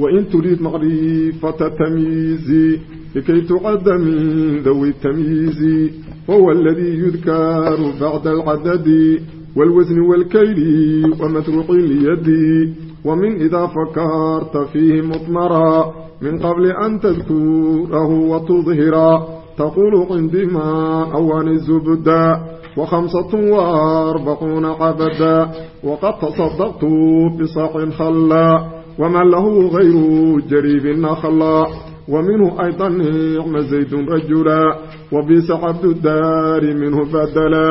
وإن تريد معرفة تمييز لكي تعد من ذوي التمييز هو الذي يذكر بعد العدد والوزن والكيل ومتروق اليد ومن إذا فكرت فيه مطمرا من قبل أن تذكره وتظهرا تقول عندما أوان الزبدا وخمسة وأربعون عبدا وقد تصدقت بصاع خلا ومن له غير جريب نخلا ومنه أيضا نعم زيد رجلا وبيس عبد الدار منه بدلا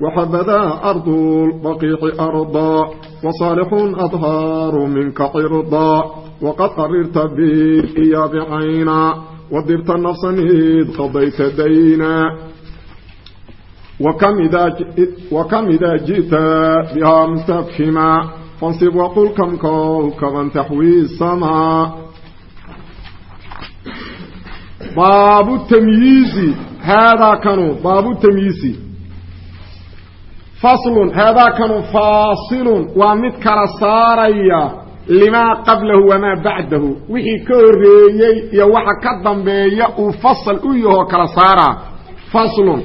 وحبذا أرض البقيع أرضا وصالح أظهار منك عرضا وقد قررت بالإياب عينا وضرت النفس إذ قضيت دينا وكم إذا, وكم إذا جئت بها مستفهما fansib waqul kamkow kaban taxwiisamaa baabu tamyiizi haadaa kanu baabu tamyiisi faslun haadaa kanu faasilun waa mid kala saaraya limaa qablahu wamaa bacdahu wixii ka horreeyey iyo waxa ka dambeeya uu fasal u yahoo kala saaraa faslun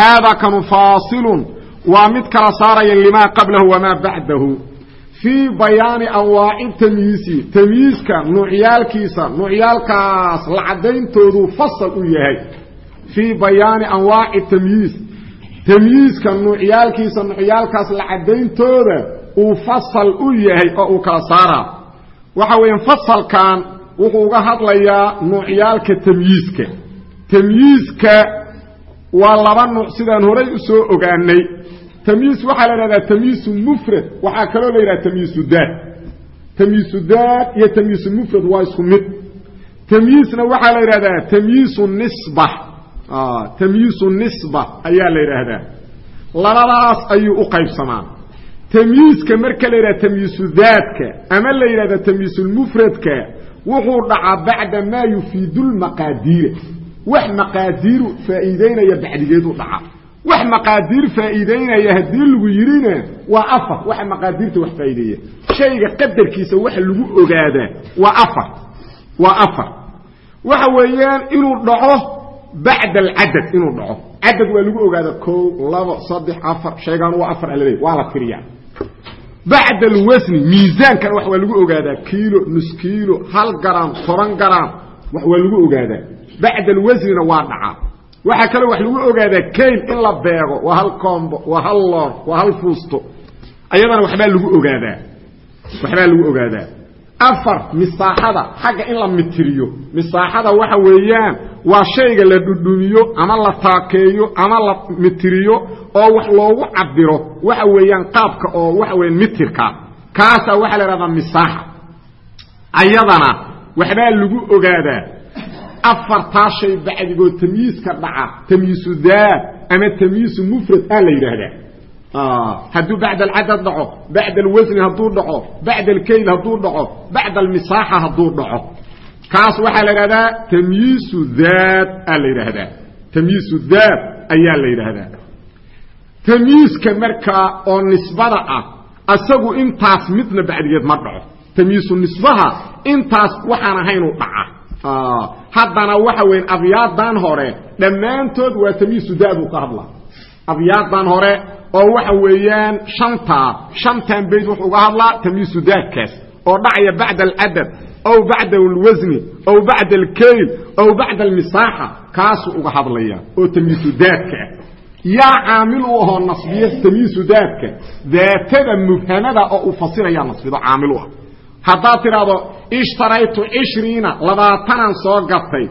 haadaa kanu faasilun waa mid kala saaraya limaa qablahu wamaa bacdahu fii bayaani anwaaci tamyiisi tamyiiska nuucyaalkiisa nuucyaalkaas la caddayntooduu fasal u yahay. Fii bayaani anwaaci tamyiis tamyiiska nuucyaalkiisa nuucyaalkaas la caddayntooda uu fasal u yahay oo uu kala saaraa. Waxa weya fasalkan wuxuu uga hadlayaa nuucyaalka tamyiiska tamyiiska waa laba nuuc sidaan horay u soo ogaanay tamyiis waxaa la idhahdaa tamyiisu mufrad. Waxaa kaloo la yidhaha tamyiisu daad. Tamyiisu daad iyo tamyiisu mufrad waa isku mid. Tamyiisna waxaa la yidhahdaa tamyiisu nisba. Tamyiisu nisba ayaa la yidhaahdaa labadaas ayuu u qaybsamaa tamyiiska marka la yidhaha tamyiisu daadka ama la yidhahda tamyiisulmufradka wuxuu dhacaa bacda maa yufiidu lmaqaadiira. Wax maqaadiiru faa'iideynaya wax maqaadiir faa'iideynaya haddii lagu yidhina waa afar. Waxa maqaadiirta wax faa'iideeya. Shayga qadarkiisa waxa lagu ogaadaa waa afar. Waa afar. Waxa weeyaan inuu dhaco bacda alcadad inuu dhaco. Cadad waa lagu ogaada ko labo saddex afar. Shaygaan waa afar alaleey waa la tiriyaa bacda alwasni miisaankana wax waa lagu ogaadaa kiilo nus kiilo hal garam toban garam wax waa lagu ogaadaa bacda alwasnina waa dhacaa waxaa kaloo wax lagu ogaadaa kayl in la beego waa hal koombo waa hal loor waa hal fuusto. Ayadana waxbaa lagu ogaadaa waxbaa lagu ogaadaa afar misaaxada xagga in la mitiriyo misaaxada waxa weeyaan waa shayga la dhudhumiyo ama la taakeeyo ama la mitiriyo oo wax loogu cabiro waxa weeyaan qaabka oo waxa weeyaan mitirka. Kaasaa waxaa la ihahdaa misaaxa. Ayadana waxbaa lagu ogaadaa afartaa shay bacdigood tamyiiska dhaca tamyiisu daad ama tamyiisu mufrad aa la yidhaahdaa. Hadduu bacda alcadad dhaco bacda alwasni hadduu dhaco bacda alkayl hadduu dhaco bacda almisaaxa hadduu dhaco. Kaas waxaa la yidhahdaa tamyiisu daad aa la yidhaahdaa. Tamyiisu daad ayaa la yidhaahdaa. Tamyiiska markaa oo nisbada ah asagu intaas midna bacdigeed ma dhaco. Tamyiisu nisbaha intaas waxaan ahaynuu dhaca haddana waxa weyan abyaadan hore dhammaantood waa tamyiisu daaduu ka hadla abyaadan hore oo waxa weeyaan shantaa shantan bayd wuxuu uga hadlaa tamyiisu daadkaas oo dhacaya bacda alcadad aw bacda alwasni aw bacda alkayl aw bacda almisaaxa kaasuu uga hadlaya oo tamyiisu daadka ah. Yaa caamil u ahoo nasbiya tamyiisu daadka daatada mubhamada oo uu fasirayaa nasbido caamil u ah haddaad tidhaahdo ishtaraytu cishriina labaatanaan soo gatay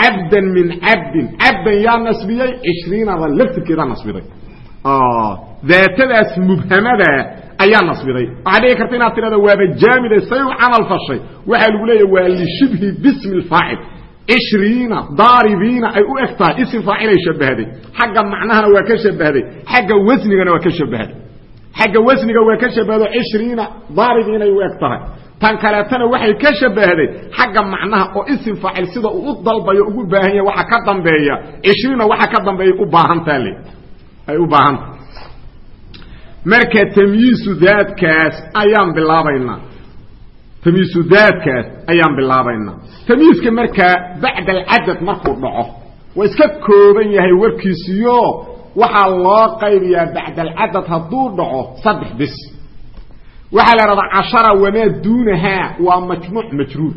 cabdan min cabdin. Cabdan yaa nasbiyey cishriinada laftirkeedaa nasbiday. Daatadaas mubhamada ayaa nasbiday. Waxaa dhici karta inaad tidhahdo waaba jaamide say camal fashay. Waxaa lagu leeyahy waa lishibhi bismi lfaacil cishriina daaribiina ay u eg isim faacilay shabahday xagga macnahana waa ka shabahday xagga wasnigana waa ka shabahday xagga wasniga waa ka shabahdo cishriina daaribiinay u eg tahay. Tan kaleetana waxay ka shabahday xagga macnaha oo isim faacil sida uu u dalbayo ugu baahan yahay waxa ka dambeeya. Cishriina waxa ka dambeeya u baahantaa le ay u baahanta marka tamyiisu daadkaas ayaan bilaabaynaa tamyiisu daadkaas ayaan bilaabaynaa tamyiiska markaa bacda alcadad markuu dhaco waa iska kooban yahay warkiisiyo waxaa loo qaybiyaa bacda alcadad hadduu dhaco saddex bis. Waxaa la idhahdaa cashara wamaa duunahaa waa majmuuc majruur.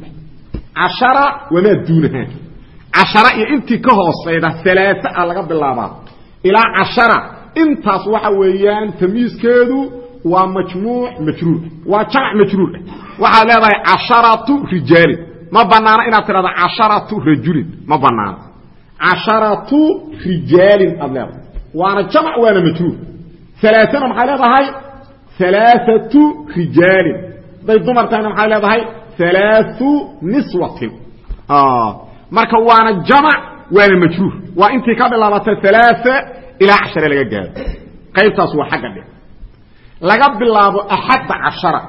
Cashara wamaa duunahaa cashara iyo intii ka hoosayda alaaa a laga bilaabaa. Ilaa cashara intaas waxa weeyaan tamyiiskeedu waa majmuuc majruur. Waa jamac majruur. Waxaad leedahay casharatu rijaalin. Ma banaano inaad tidhahda casharatu rajulin. Ma banaano casharatu rijaalin aad leedahay waana jamac waana majruur alaaana maxay leedahay? Alaaatu rijaalin. Haday dumar tahayna maxay leedahay? Alaau niswatin. Marka waana jamac waana majruur waa intii ka bilaabatay alaa ilaa cashare laga gaaro. Qaybtaas waa xagga dhe laga bilaabo axadda cashara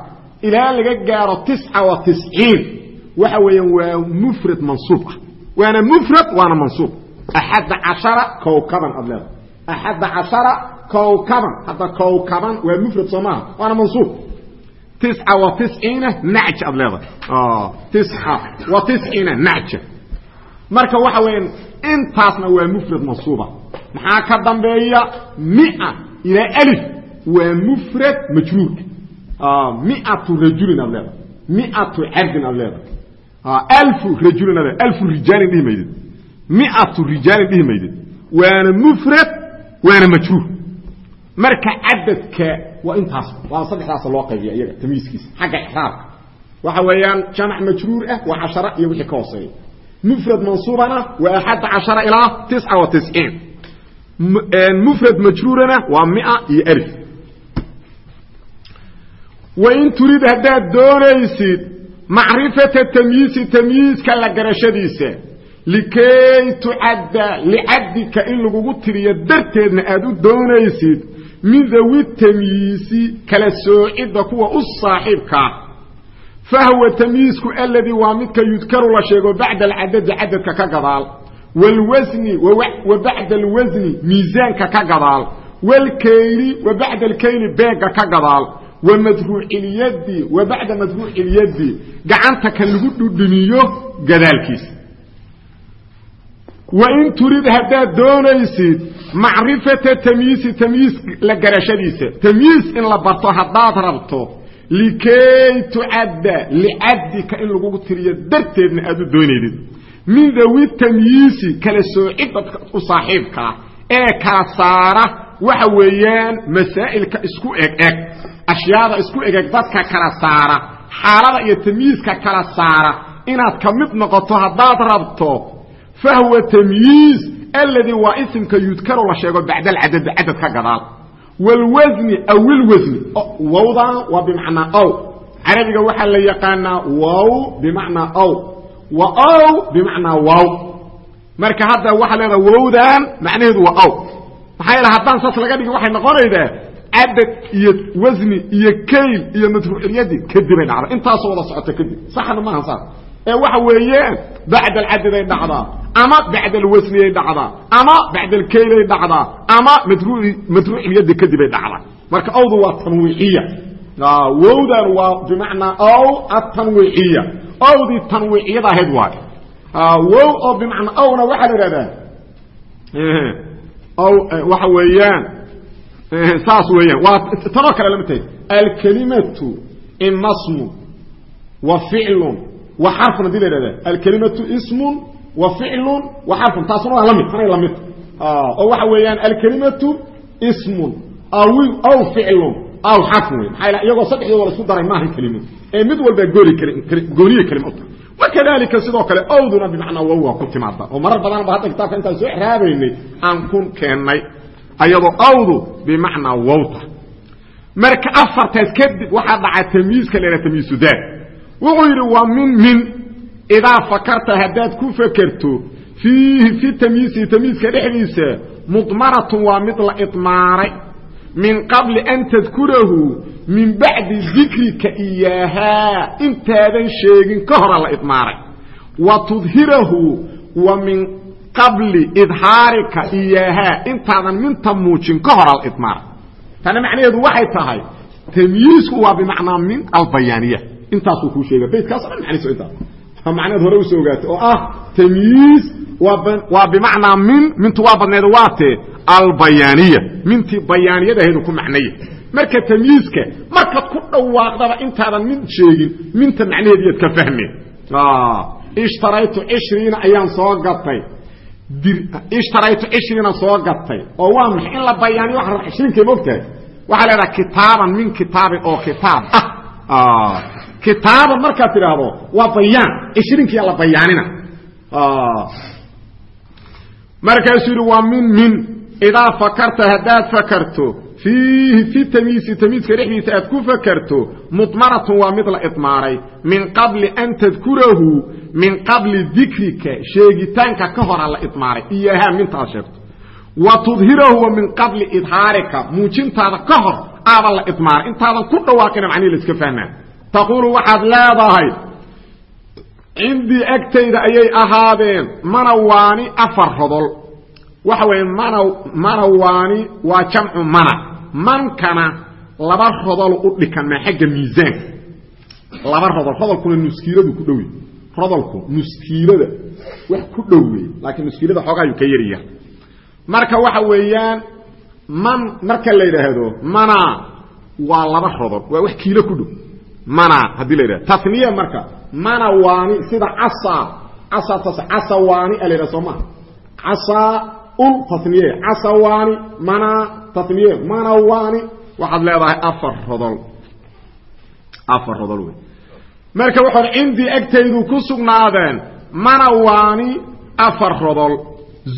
ilaa laga gaaro tisca wa tisciin. Waxa weeyaan waa mufrad mansuub ah. Waana mufrad waana mansuub. Axadda cashara kowkaban aad axadda cashara kowkaban hadda kowkaban waa mufrad soo maaha waana mansuub tisca wa tisciina naj aad leedahay tisca wa tisciina naja marka waxa weeyaan intaasna waa mufrad mansuuba maxaa ka dambeeya mia ilaa alif waa mufrad majruur miatu rajulin aad leedahay miatu cabdin aad leedahay alfu rajulin aad leedahay waana majruur marka cadadka waa intaas waa saddexdaas loo qaybiya iyaga tamyiiskiisa xagga ixraabka. Waxa weeyaan jamac majruur ah waa cashara iyo wixii ka hooseeya. Mufrad mansuubana waa axadda cashara ilaa tisca wa tisciin mufrad majruurana waa mia iyo alif. Wain turid haddaad doonaysid macrifata tamyiisi tamyiiska la garashadiisa likay tucadda licaddika in lagugu tiriyo darteedna aad u doonaysid min dawi tamyiisi kala soocidda kuwa u saaxiibkaa fahwa tamyiisku aladii waa midka yudkaru la sheego bacda alcadadi cadadka ka gadaal. Wاlwasni wa bacda alwasni miisaanka ka gadaal. Wاlkayli wa bacda alkayli beega ka gadaal. Wa madruucilyadi wa gacanta kan lagu dhudhimiyo gadaalkiisa wain turid haddaad doonaysid macrifata tamyiisi tamyiis la garashadiisa tamyiis in la barto haddaad rabto likay tucadda licaddika in lagugu tiriyo darteedna aad u doonaydid. Min dawi tamyiisi kala soocidda u saaxiibkaa ee kala saara waxa weeyaan masaa'ilka isku eg eg ashyaada isku egeg dadka kala saara xaalada iyo tamyiiska kala saara inaad ka mid noqoto haddaad rabto fahwa tamyiis alladii waa isimka yudkaru la sheego bacda alcadadi cadad ka gadaal wlwasni awilwasni wawdan waa bimacnaa ow carabiga waxaa la yaqaanaa wow bimacnaa ow wa ow bimacnaa wow marka hadda waxaa leedaha wowdan macnaheedu waa ow maxaa yeele haddaan saas laga dhigi waxay noqonaydaa cadad iyo wasni iyo kayl iyo madruucilyadi kadibay dhacda intaasoo wada socota kadib saxna maaha saas ee waxa weeyaan bacda alcadaday dhacdaa ama bacd alwasniyay dhacdaa. Ama bacd alkaylay dhacdaa. Ama madruucilyadi kadibay dhacdaa. Marka owdu waa tanwiiciya. Wowdan waa bimacnaa ow atanwiiciya owdii tanwiiciyada ahayd waay wow oo bimacnaa owna waxaa la ihahdaa ow waxa weeyaan. Saas weeyaan. Waa tanoo kale lama tahay alkalimatu ima smu wa ficlun wa xarfun haddii la ihahda alkalimatu ismun wa ficlun wa xarfun taasuna waa la mid anay la mid. Oo waxa weeyaan alkalimatu ismun aw aw ficlun aw xarfun wey maxaa iyagoo saddexdooda la isku daray maaha kelimo ee mid walbaa gooli gooniye kelima uta wakadalika sidoo kale owduna bimacnaa wow waa ku timaada oo marar badan ba hadda kitaabka intaan soo xraabaynay aan ku keennay ayadoo awdu bimacnaa wowta marka afartaas kadib waxaa dhaca tamyiiska la tamyiisudaad wuxuu yidhi waa min min idaa fakarta haddaad ku fekerto fiihi fi tamyiisi tamyiiska dhexdiisa mudmaratun waa mid la idmaaray. Min qabli an tadkurahu min bacdi dikrika iyaahaa intaadan sheegin ka hora la idmaaray. Wa tudhirahu wa min qabli idhaarika iyaahaa intaadan minta muujin ka hora la idmaaray. Tana macnaheedu waxay tahay tamyiisku waa bimacnaa min albayaaniya intaasuu kuu sheega baydkaas o dhan macnihiisu intaas macnaheed hore u soo ogaatay. Oo ah tamyiis waa bimacnaa min mintu waa badneed waatee albayaaniya. Mintii bayaaniyadaheedu ku macnaya. Marka tamyiiska markaad ku dhawaaqdaba intaadan min sheegin minta macnaheediyaad ka fahmeen. Ishtaraytu cishriina ayaan soo gatay. Ishtaraytu cishriina soo gatay. Oo waa maxay in la bayaaniyo waa raba cishriinkay mogtahay waxaa leedaha kitaaban min kitaabin oo kitaab ah kitaaban markaad tidhaahdo waa bayaan. Cishriinkiyaa la bayaanina. Markaasuu yidhi waa min idaa fakarta haddaad fakarto fiihi fi tamyiisi tamyiiska dhexdiisa aad ku fakarto mudmaratun waa mid la idmaaray. Min qabli an tadkurahu min qabli dikrika sheegitaanka ka hora la idmaaray. Iyohaa minta aad sheegto. Wa tudhirahu min qabli idhaarika muujintaada ka hor aaba la idmaaray. Intaadan ku dhawaaqina macnihi la fahmaa taquulu waxaad leedahay cindii agtayda ayay ahaadeen manawaani afar rodol. Waxa weeye mana manawaani waa jamcu mana. Mankana laba rodol u dhikanmaa xagga miisaanka. Laba rodol rodolkuna nuskiiladu ku dhowy rodolku nuskiilada wax ku dhowey laakiin nuskiilada xoogaayuu ka yariya marka waxa weeyaan man marka la yidhaahdo mana dhow mana haddii la yidhahdo taniye marka. Mana waani sida casa casa tas casa waani a la yidhaha casa ul taniye casa waani mana taniye mana waani. Waxaad leedahay afar rodol afar rodol wey marka waxaad cindii agtaydu ku sugnaadeen mana waani afar rodol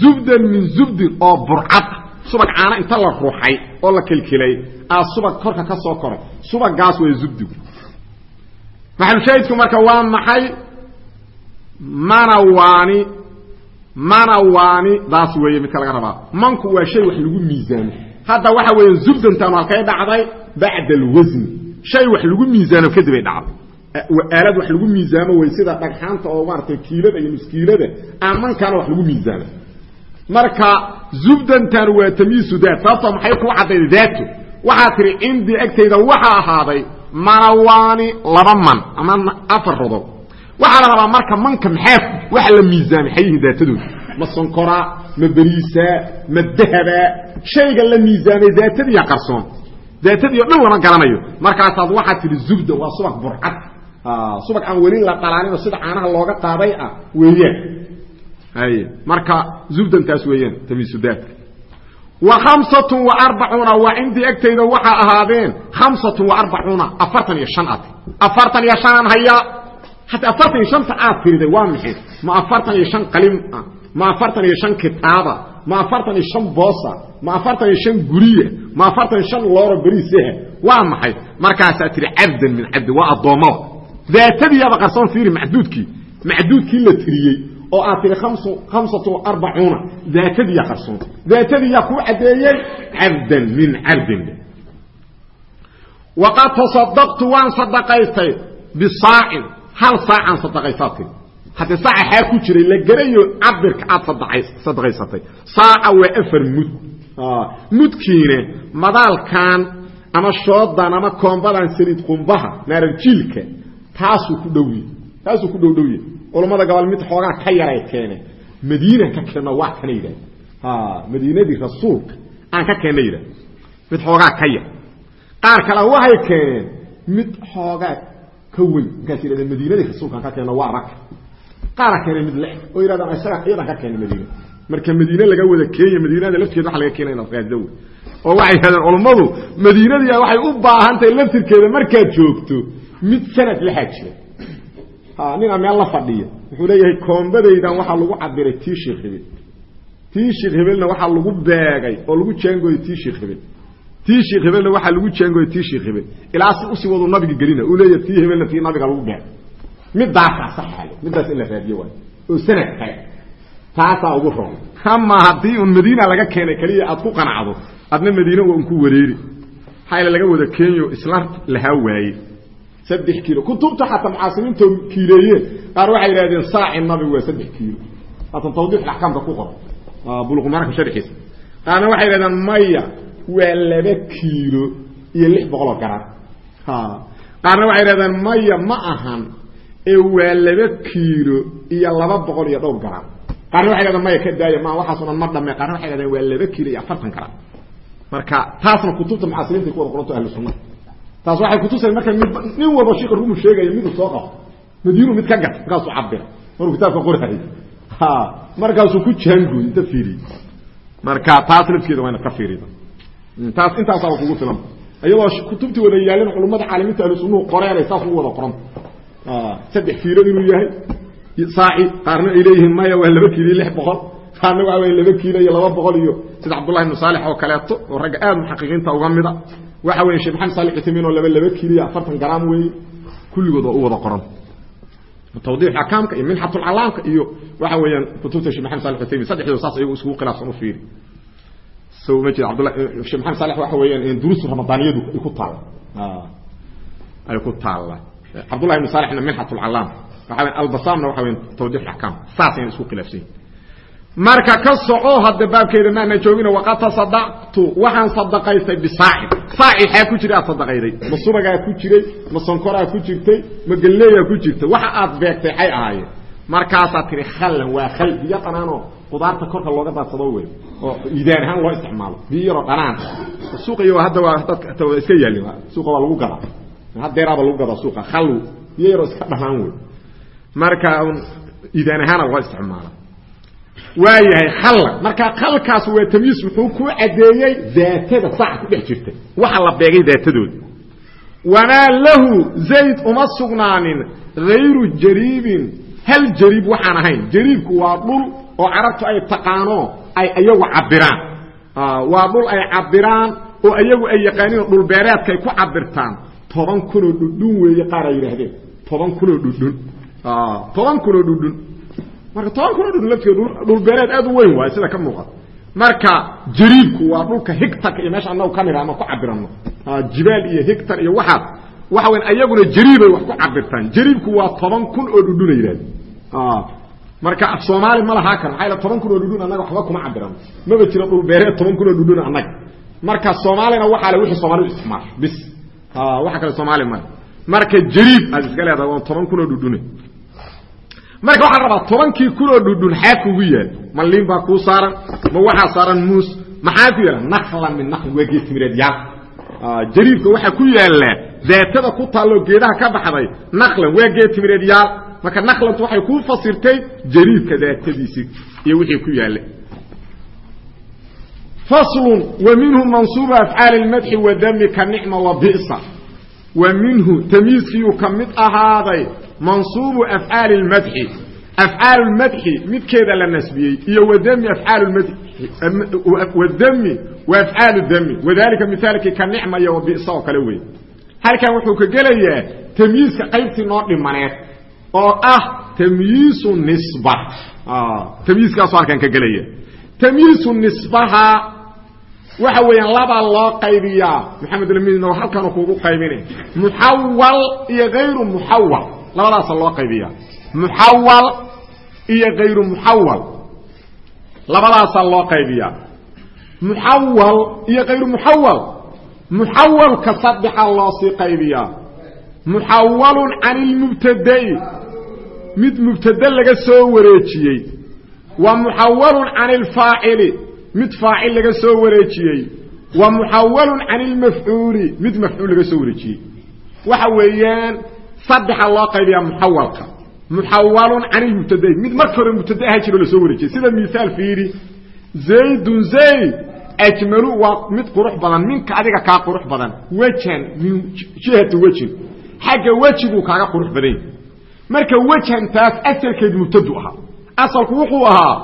zubdan min zubdin oo burcad. Subag caana inta la ruuxay oo la kilkilay aa subag korka ka soo koray. Subagaas way zubdigu maxalushaahidku marka waa maxay? Mana waani mana waani daas weeye midka laga rabaa. Manku waa shay wax lagu miisaamo. Hadda waxa weeye zubdantaanu halkay dhacday bacda alwasni shay wax lagu miisaamo kadib ay dhacday aalad wax lagu miisaamo wey sida dhagxaanta oo maaratay kiilada iyo nuskiilada aan mankaana wax lagu miisaamo. Marka zubdantan waa tamyiisu daat sababtoo maxay kuu cadday daato waxaa tihi cindii agtayda waxaa ahaaday manawaani laba man ama afar rodob waxaa la rabaa marka manka maxaa waxa la miisaamay xayihi daatadooda. Ma sonkoraa ma beriisaa ma dahabaa shayga la miisaamay daatadiiya qarsoon. Daatadii dhan lama garanayo. Markaasaad waxaad tihi zubda waa subag burcad. Subag aan weli la dhalaaninoo sida caanaha looga qaaday ah weeyaan. Marka zubdantaas weeyaan tamiisudaadka wa khamsatun wa arbacuuna waa cindii agtayda waxaa ahaadeen khamsatun wa arbacuuna afartan iyo shan ad afartan iyo shanaan hayaa hataa afartan iyo shanta aad tiriday waa ma afartan iyo shan qalim ah. Ma afartan iyo shan kitaaba ma afartan iyo shan boosa ma afartan iyo shan guriya ma afartan iyo shan looro beriisaha waa maxay? Markaasaa tihi cabdan min cabdi waa addoommada. Daatadiiaba qarsoon fiiri macduudkii. Macduudkii oo aad tihi khamsatu arbacuuna. Daatadiiya qarsoon. Daatadiiyaa kuu caddeeyey cabdan min cabdin waqad tasadaqtu waan sadaqaystay bisaacin. Hal saacaan sadaqaysaa tiri haddii saaca ku jiray la garayo cabirka aad sadaqaysatay. Saaca waa afar mud. Mudkiine madaalkan ama shoodan ama koombadan saliid qumbaha naararjiilka taasuu ku dhowye taasuu ku dhowdhowye culammada gobol mid ka yaray keene madiinaan ka keenno waa kana yidhah madiinadii rasuulka aan ka keenna yidhah mid xoogaa ka yar qaar kale waxay keeneen mid xoogaa ka weyn markaas yidhahdeen madiinadii ka keenno waa raka qaara keenay mid le oo yidhahdaan isaga iyadaan ka keenay madiina. Marka madiine laga wada keenya madiinada lafteeda waxa laga keenaya wey oo waxay yidhahdeen culammadu madiinadii waxay u baahan laftirkeeda markaad joogto mid sanad lahaa jira nina meel la fadhiya wuxuu leeyahay koombadaydan waxaa lagu cabiray tii sheekh hebel tii sheekh hebelna waxaa lagu beegay oo lagu jaangooyey tii sheekh hebel tii sheekh hebelna waxaa lagu jaangooyey tii sheekh hebel ilaa si u sii wadu nabiga gelina uu leeyahay tii hebelna tii nabiga lagu beegay midaasaa saxaale midaas in la raadiyo waay oo sanad kale taasaa ugu roon. Ama haddii un madiina laga keenay keliya aad ku qanacdo adna madiine waa un ku wareeri. Xayla laga wada keenyo isla lahaa waaye saddex kiilo. Kutubta xataa mucaasiriinta kiileeyeen qaar waxay yidhahdeen saaci nabigu waa saddex kiilo. Haatan tawdiix axkaamka ku qoro buluqmarka sharxiisa. Qaarna waxay yidhahdeen maya waa laba kiilo iyo lix boqoloo garan qaarna waxay yidhahdeen maya ma ahan ee waa laba kiilo iyo laba boqol iyo dhowr garan qaarna waxay yhahdeen maya ka daaya ma waxaaso dhan ma dhame qaarna waxay yhahdeen waa laba kiilo iyo afartan garan marka taasna kutubta mucaasiriinta ku wada qoranto ahlu sunna taas waxay kutusay marka nin walba shika rumu sheegaya miduu soo qabo madiinu mid ka gata markaasuu cabira markuu kitaabka qorahay markaasuu ku jaanguy inta fiiriy marka taas lafkeeda waa inaad ka fiirida taas intaasaaba kugu filan. Iyadoo kutubtii wada yaalin culummada caalimiinta ahlu sunnuhu qoreenay saas ugu wada qoranta saddex kiilo inuu yahay. Saaci qaarna ay leeyihiin maya waa laba kiilo iyo lix boqol. Qaarna wey laba kiilo iyo laba boqol iyo sida cabdullahi ibnu saalix oo kaleeto oo ragga aada muxaqiqiinta uga mida waxa weya shekh maxamed salix utamiin oo laba laba kiilo iyo afartan garaam weeye kulligood oo u wada qoran. Tawdiix axkaamka iyo minxatulcalaamka iyo waxa weeyaan kutubta shekh maxamed salix utamiin saddexdooda saas ayagu iskugu khilaafsan u fiiri. So ma jira abdullah shekh maxamed salix waxa weeyaan duruusu ramadaaniyadu ay ku taalla ay ku taalla. Cabdullahi ibnu salixna minxatulcalaam waxa weya albasaamna waxa weya tawdiix axkaam saasayna isku khilaafsan. yihiin marka ka soco hadda baabkeeda maana joogina waqad tasadaqtu waxaan sadaqaystay bisaacin saaci xaa ku jira sadaqayday. Ma subagaa ku jiray ma sonkoraa ku jirtay ma galleeyaa ku jirtay. Waxa aad beegtay xay ahaayeen markaasaad tihi khallan waa khal. Biyo dhanaanoo qudaarta korka looga daadsado wey oo idaan ahaan loo isticmaalo. Biyo yaroo dhanaan suuqa iyo hadda waa dadka waa iska yaalin suuqa waa lagu gadaa. Hadeeraaba lagu gadaa suuqa. Khal biyo iska dhanaan wey marka idaan ahaana loo isticmaala waa yahay khalla marka khalkaas waa tamyiis wuxuu ku cadeeyey daatada saaca ku dhex jirta. Waxa la beegay daatadooda wamaa lahu zayd uma sugnaanin hayru jariibin. Hal jariib waxaan ahayn. Jariibku waa dhul oo carabtu ay taqaano ay iyagu cabiraan waa dhul ay cabiraan oo iyagu ay yaqaaniin dhulbeereedka ay ku cabirtaan toban kunoo dhudhun weeye qaar ay yidhaahdeen. Toban kunoo dhudhun. Toban kunoo dhudhun marka toban kunoo dhudhun lafteed dhulbeereed aad u weyn waay sida ka muuqata. Marka jariibku waa dhulka higtarka iyo meesha annagu ka nidhaahno ku cabirano jibaal iyo higtar iyo waxaas waxa weyn ayaguna jariibay wax ku cabirtaan jariibku waa toban kun oo dhudhun ay yidhahdeen. Marka soomaali ma lahaa kan maxaa toban kun oo dhudhun annaga waxba kuma cabirano maba jiro dhulbeereed toban kun oo dhudhun annaga. Marka soomaalina waxaa le wixii soomaalidu isticmaasho bis. Waxa kale soomaali male marka jariib aad iska leedahay waa toban kun oo dhudhune marka waxaa rabaa tobankii kunoo dhudhun xaa kugu yaal. Ma liin baa kuu saaran ma waxaa saaran muus. Maxaa ku yaalla naklan min nakli waa geedtimireed yaal. Jariibka waxaa ku yaallaa daatada ku taalloo geedaha ka baxday naklan waa geedtimireed yaal. Marka naklantu waxay kuu fasirtay jariibka daatadiisii iyo wixii ku yaalla faslun wa minhu mansuubu afcaali lmadxi wadami ka nicma wa bisa. Wa minhu tamyiiskiiyuu ka mid ahaaday mansuubu afcaali lmadxi afcaal lmadxi midkeeda la nasbiyey iyo afcaal madxi wadami wa afcaalu dami wadalika mithaalkii ka nicma iyo bisa oo kale wey halkan wuxuu ka gelayaa tamyiiska qaybtii noo dhimaneed oo ah tamyiisu nisba. Tamyiiskaasu halkan ka gelaya tamyiisu nisbaha waxa weeyaan labaa loo qaybiyaa. Maxamed lmidna halkanu kuugu qaybina muxawal iyo hayru muxawal labadaasa loo qaybiyaa. Muxawal iyo hayru muxawal labadaasaa loo qaybiyaa. Muxawal iyo hayru muxawal muxawalka saddexaa loo sii qaybiyaa. Muxawalun can ilmubtada'i mid mubtade laga soo wareejiyey. Wa muxawalun can ilfaacili mid faacil laga soo wareejiyey. Wa muxawalun can ilmafcuuli mid mafcuul laga soo wareejiyey. Waxa weeyaan saddexa loo qaybiyaa muxawalka. Muxawalun can ilmubtada'i mid marka hore mubtade aha jiro la soo wareejiyey. Sida miaal fiiri zaydun zayd ajmalu waa mid qurux badan. Minka adiga kaa qurux badan. Wejan min jihati wejin xagga wejiguu kaaga qurux badany marka wejantaas asalkeed mubtadu ahaa asalku wuxuu ahaa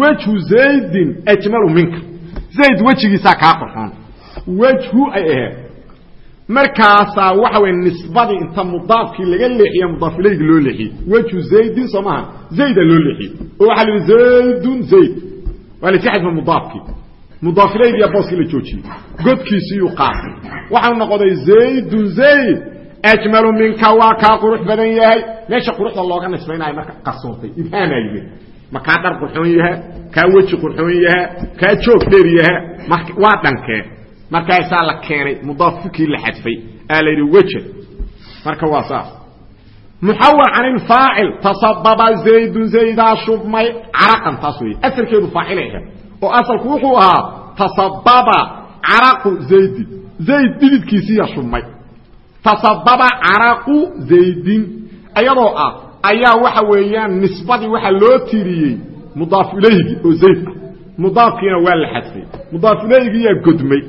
wejhu zaydin ajmalu minka. Zayd wejigiisaa kaa qurxoon. Wejhu ay ahayd markaasaa waxa wey nisbadii inta mudaafkii laga leexiya mudaafilaygi loo leexiyey wejhu zaydin soo maaha. Zayda loo leexiyey oo waxaa la zaydun zayd. Waa la iska xadfa mudaafkii mudaafilaygiya booskii la joojiyey. Godkiisiiyuu qaatay. Waxau noqday zaydun zayd. Ajmalu minka waa kaa qurux badan yahay. Meesha quruxda looga nisbaynayo marka qarsoontay ibhaamaa yimid ma kaa dhar qurxoon yaha kaa weji qurxoon yaha kaa joog dheer yaha waa dhankee markaasaa la keenay mudaafkii la xadfay. Aa la yidhi weja marka waa saas. Muxawal can ilfaacil tasababa zaydun zaydaa shubmay caraqan taas weeye. Asalkeedu faacilay ahayd. Oo asalku wuxuu ahaa tasababa caraqu zaydin. Zayd dhididkiisiiya shubmay. Tasababa caraqu zaydin. Ayadoo ah ayaa waxa weeyaan nisbadii waxaa loo tiriyey mudaaf ilayhigi oo zayd ah. Mudaafkiina waa la xadfay. Mudaaf ilayhigiyaa godmay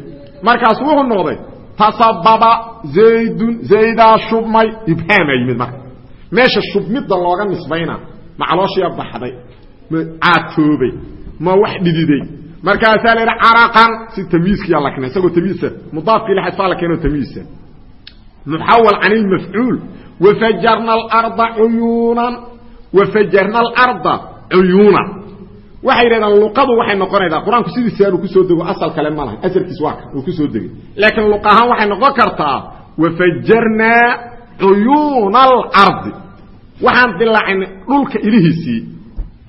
markaas wuxuu noqday tasababa zaydun zaydaa shubmay ibhaamaa yimid marka. Meesha shubmidda looga nisbayna ma calooshiya baxday ma caatoobay ma wax dhididay. Markaasaa la yidhi caraqan si tamiiskiyaa la keenay isagoo tamiisa mudaafkii la xadfaa la keenoo tamiisa muxawal can ilmafcuul wafajarna alarda cuyuunan wafajarna alarda cuyuunan waxay yidhahdaan luqadu waxay noqonaydaa. Qur'aanku sidiisa uu ku soo dego asal kale ma lahay asalkiis waa kan uu ku soo degay. Laakiin luq waxay noqon kartaa wafajarnaa cuyuuna alardi. Waxaan dilaacnay dhulka ilihiisii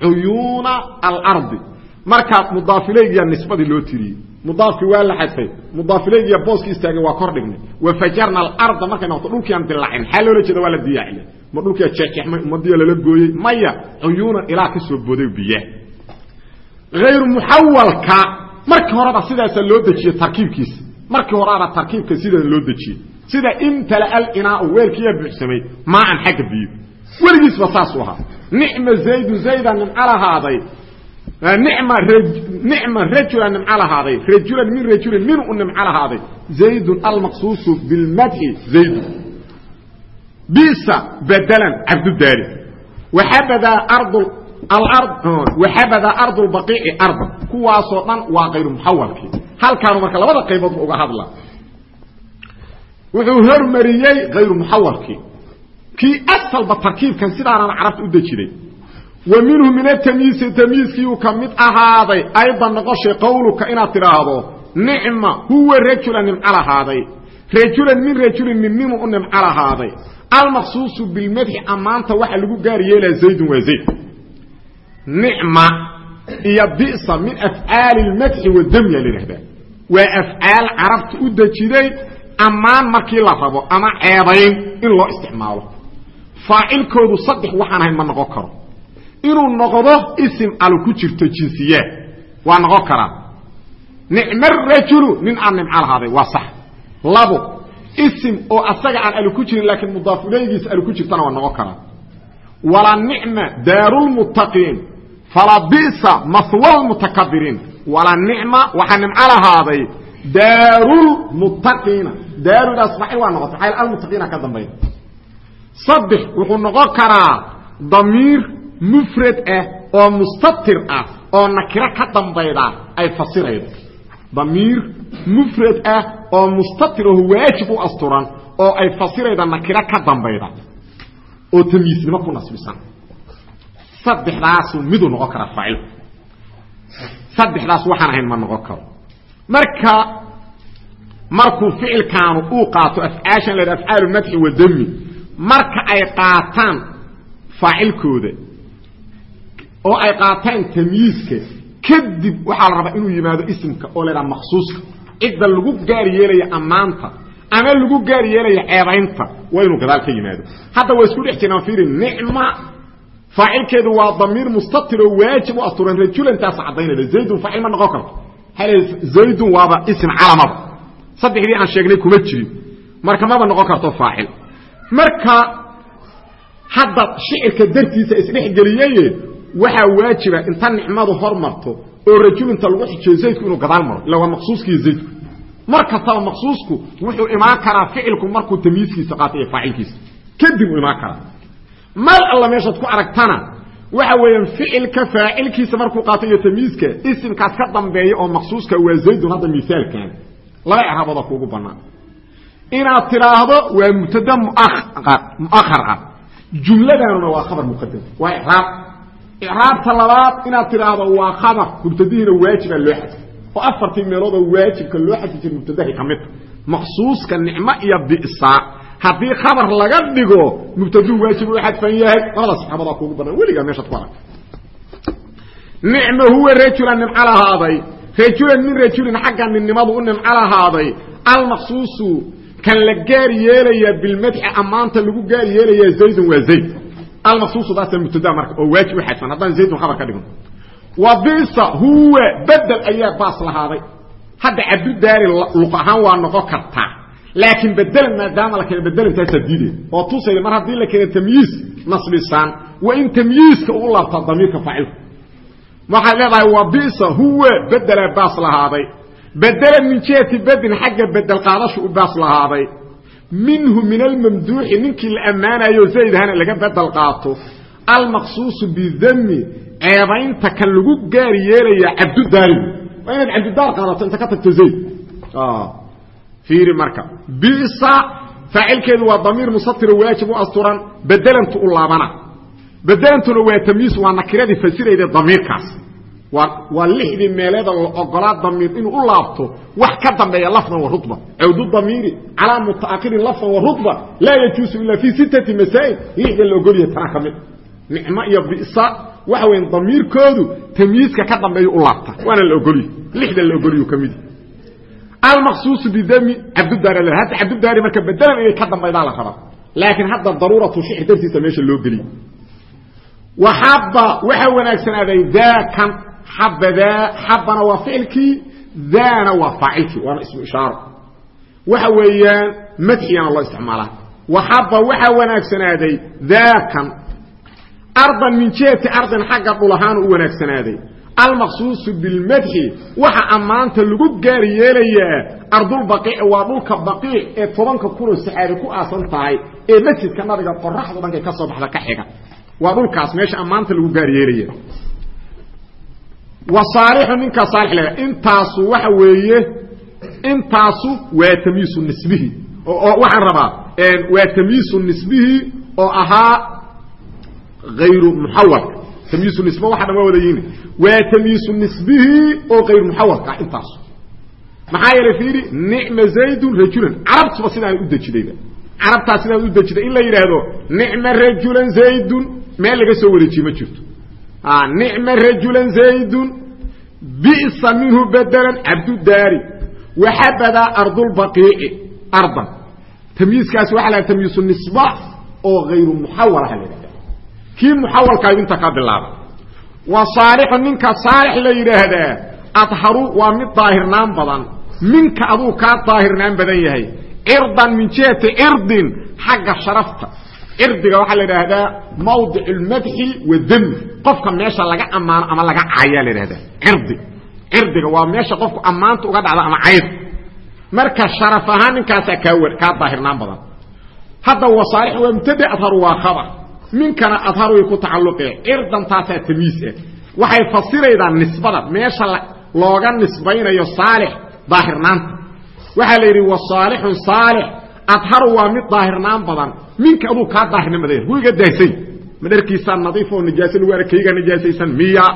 cuyuuna alardi. Markaa mudaafilaygiya nisbadii loo tiriyey mudaafkii waa la xadfay mudaafilaygiya booski istaagay waa kor dhignay. Wafajarna alarda. Markay noqoto dhulkiiaan dilaacin maxaa loola jeeda waa la diyaaciya ma dhulkia jeexjeexmay umadiya lala gooyey? Maya cuyuunan ilaa ka soo booday biyaah ayru muxawalka markii horeba sidaasaa loo dejiyey tarkiibkiisa markii horeaba tarkiibka sidaa loo dejiyey sida imtala alinaau weelkiiyaa buuxsamay maaan xagga biyo weligiisba saasuu ahaa nicma zaydu zayda nimco lahaaday nima nicma rajula nimco lahaaday rajulan min rajulin min u nimco lahaaday zaydun almaqsuusu bilmadxi zaydun bisa badalan cabdudaari waxabadaa ardu waxabada ardu lbaqiici ardan kuwaasoo dhan waa kayru muxawalkii halkaanu marka labada qayboodba uga hadla. Wuxuu hormariyey hayru muxawalkii kii asalba tarkiibkan sidaanana carabta u dejiday. Wa minhu min atamiisi tamyiiskiiuu ka mid ahaaday aydan noqoshay qowluka inaad tidhaahdo nicma huwa rajula nimco lahaaday rajulan min rajulin min nimu u nimco lahaaday almaqsuusu bilmadxi ammaanta waxa lagu gaar yeelaa zaydun waa zayd nicma iyo bisa min afcaali lmadxi wadamya la yidhahdaa waa afcaal carabta u dejiday ammaan markii la rabo ama ceebayn in loo isticmaalo. Faacilkoodu saddex waxaan ahayn ma noqon karo. Inuu noqdo isim alu ku jirto jinsiyaad waa noqon karaa. Nicma rajulu nin aan nimco lahaaday waa sax. Labo isim oo asaga aan alu ku jirin laakiin fala bisa mahwa lmutakabiriin wala nicma waxaa nimco lahaaday daarulmuttaqiina daarudaas faacil waa noqotay xayl almuttaqiina ka dambayda saddex wuxuu noqon karaa damiir mufrad ah oo mustatir ah oo nakiro ka dambayda ay fasiraydo damiir mufrad ah oo mustatir oo waajib u asturan oo ay fasirayda nakiro ka dambayda oo tamyiisnimo ku nasbisan saddexdaasu miduu noqon karaa faacilku saddexdaas waxaan ahayn ma noqon karo. Marka markuu ficilkaanu uu qaato afcaashan la afcaalu madxi wa dami marka ay qaataan faacilkooda oo ay qaataan tamyiiska kadib waxaa la rabaa inuu yimaado isimka oo laydhaha maqsuuska cidda lagu gaar yeelaya ammaanta ama lagu gaar yeelaya ceebaynta waa inuu gadaal ka yimaado. Hadda waa isku dhex jiraan fiiri nicma faacilkeedu waa damiir mustatir oo waajib u asturan rajulantaas caddaynaya zaydun faacil ma noqon karto. Zaydun waaba isim calamaba saddexdii aan sheegnay kuma jirin. Marka maba noqon karto faacil. Marka hadda shicirka dartiisa isdhexgeliyeye waxaa waajiba inta nicmadu hor marto oo rajulinta lagu xijiyo zaydku inuu gadaal maro. Ila waa maqsuuskiiyo zaydku. Mar kastaba maqsuusku wuxuu imaan karaa ficilku markuu tamyiiskiisa qaato iyo faacilkiisa. Kadib uu imaan karaa mal alla meeshaad ku aragtana waxa weeyaan ficilka faacilkiisa markuu qaato iyo tamyiiska isimkaas ka dambeeya oo maqsuuska waa zaydun hadda miaalkan laba erabooda kuugu banaan inaad tidhaahdo waa mubtada muahar ah jumladanuna waa khabar muqadam waa icraab. Icraabta labaad inaad tidhaahdo waa khabar mubtadihiina waajibaa loo xadfay oo afartii meelood oo waajibka loo xadfi jira mubtadahay ka midta maqsuuska nicmo iyo bisa haddii khabar laga dhigo mubtaduu waajib u xadfan yahay labada saxaabadaa kuugu banaan weligaa meeshaad ku arag nicma huwa rajulan nimco lahaaday rajulan min rajulin xagga ninnimadu u nimco lahaaday almaqsuusu kan la gaar yeelaya bilmadxi ammaanta lagu gaar yeelaya zaydun waa zayd. Almaqsuusu daasa mubtada marka oo waajib u xadfan. Haddaan zaydun khabar ka dhigno wa bisa huwa bedel ayaa baas lahaaday hadda cabdudaari luq ahaan waa noqon kartaa laakiin bedelan maadaama la keena bedelantaasaa diidee oo tusaya mar haddii la keena tamyiis nasbisaan waa in tamyiiska u laabtaa damiirka faacilku waxaad leedahay wa bisa huwa bedelaa baas lahaaday. Bedelan min jihati bedin xagga bedel qaadashu u baas lahaaday. Minhu min almamduuxi ninkii la ammaanayo zaydhana laga bedel qaato. Almaqsuusu bidami ceebaynta kan lagu gaari yeelaya cabdudaari. Waa inaad cabdudaar qaadato inta ka tagto zayd fiiri marka. Bisa faacilkeedu waa damiir musatiro waajib u asturan bedelantu u laabana. Bedelantuna waa tamyiis waa nakiradii fasirayda damiirkaas. Waa waa lixdii meeleeda la ogolaa damiir inuu u laabto wax ka dambeeya lafdan wa rutba. Cawdu damiiri calaa mutaakirin lafdan wa rutba laa yajuusu ila fii sittati masaa'il. Lixda la ogolyahay tana ka mid. Nicmo iyo bisa waxa weya damiirkoodu tamyiiska ka dambeeya u laabta. Waana la ogolyahy lixda la ogolyu ka midi almaqsuusu bidami cabdudaari hadda cabdudaari marka bedelan inay ka dambaydaa la rabaa laakiin hadda daruuratu shicr dartiisa meesha loo geliy waxaba waxaa wanaagsanaaday daakan xabadaa xabana waa ficilkii daana waa faacilkii waana ismu ishaaro waxa weeyaan madxigana loo isticmaalaa waxaba waxaa wanaagsanaaday daakan ardan min jihati ardin xagga dhul ahaan u wanaagsanaaday almaqsuusu bilmadxi waxa ammaanta lagu gaari yeelayaa ardulbaqiic waa dhulka baqiic ee tobanka kunoo saxaabi ku aasan tahay ee masjidka nabiga qoraxdu dhankay ka soo baxda ka xiga. Waa dhulkaas meesha ammaanta lagu gaar yeelaya wa saalixu ninkaa saalix le intaasu waxa weeye intaasu waa tamyiisu nisbihi waxaan rabaa waa tamyiisu nisbihi oo ahaa hayru muxawalka tamyiisu nisbe waxa dhan waa wada yihiin waa tamyiisu nisbihi oo hayru muxawalka ah intaasu maxaa yeelay fiiri nicma zaydun rajulan. Carabtuba sidaan u dejidayba. Carabtaa sidaan u dejiday in la yidhaahdo nicma rajulan zaydun meel laga soo wareejiye ma jirto. Nicma rajulan zaydun bisa minhu bedelan cabdudaari waxabadaa ardulbaqiici ardan. Tamyiiskaas waxa la tamyiisu nisba oo hayru muxawal aha la yidhahda kii muxawalkaayu inta ka bilaaba wa saalixu ninka saalix la yidhaahdaa adharu waa mid daahirnaan badan. Minka aduu kaa daahirnaan badan yahay. Cirdan min jihati cirdin xagga sharafta. Cirdiga waxaa la idhaahdaa mawdic اlmadxi wadami qofka meesha laga ammaano ama laga caayaa la idhahdaa cirdi. Cirdiga waa meesha qofku ammaanta uga dhacdo ama cayd marka sharaf ahaan ninkaasaa kaa kaa daahirnaan badan. Hadda wasaalix waa mubtade adharu waa khabar minkana adharu way ku tacalluqee? Cirdan taasaa tamyiis ah waxay fasiraydaa nisbada. Meesha looga nisbaynayo saalix daahirnaanta. Waxaa la yidhi wasaalixun saalix adharu waa mid daahirnaan badan. Minka aduu kaa daahirna madan hu iga daahsay madharkiisaa nadiif oo nijaasa lagu ara kayga nijaasaysan miya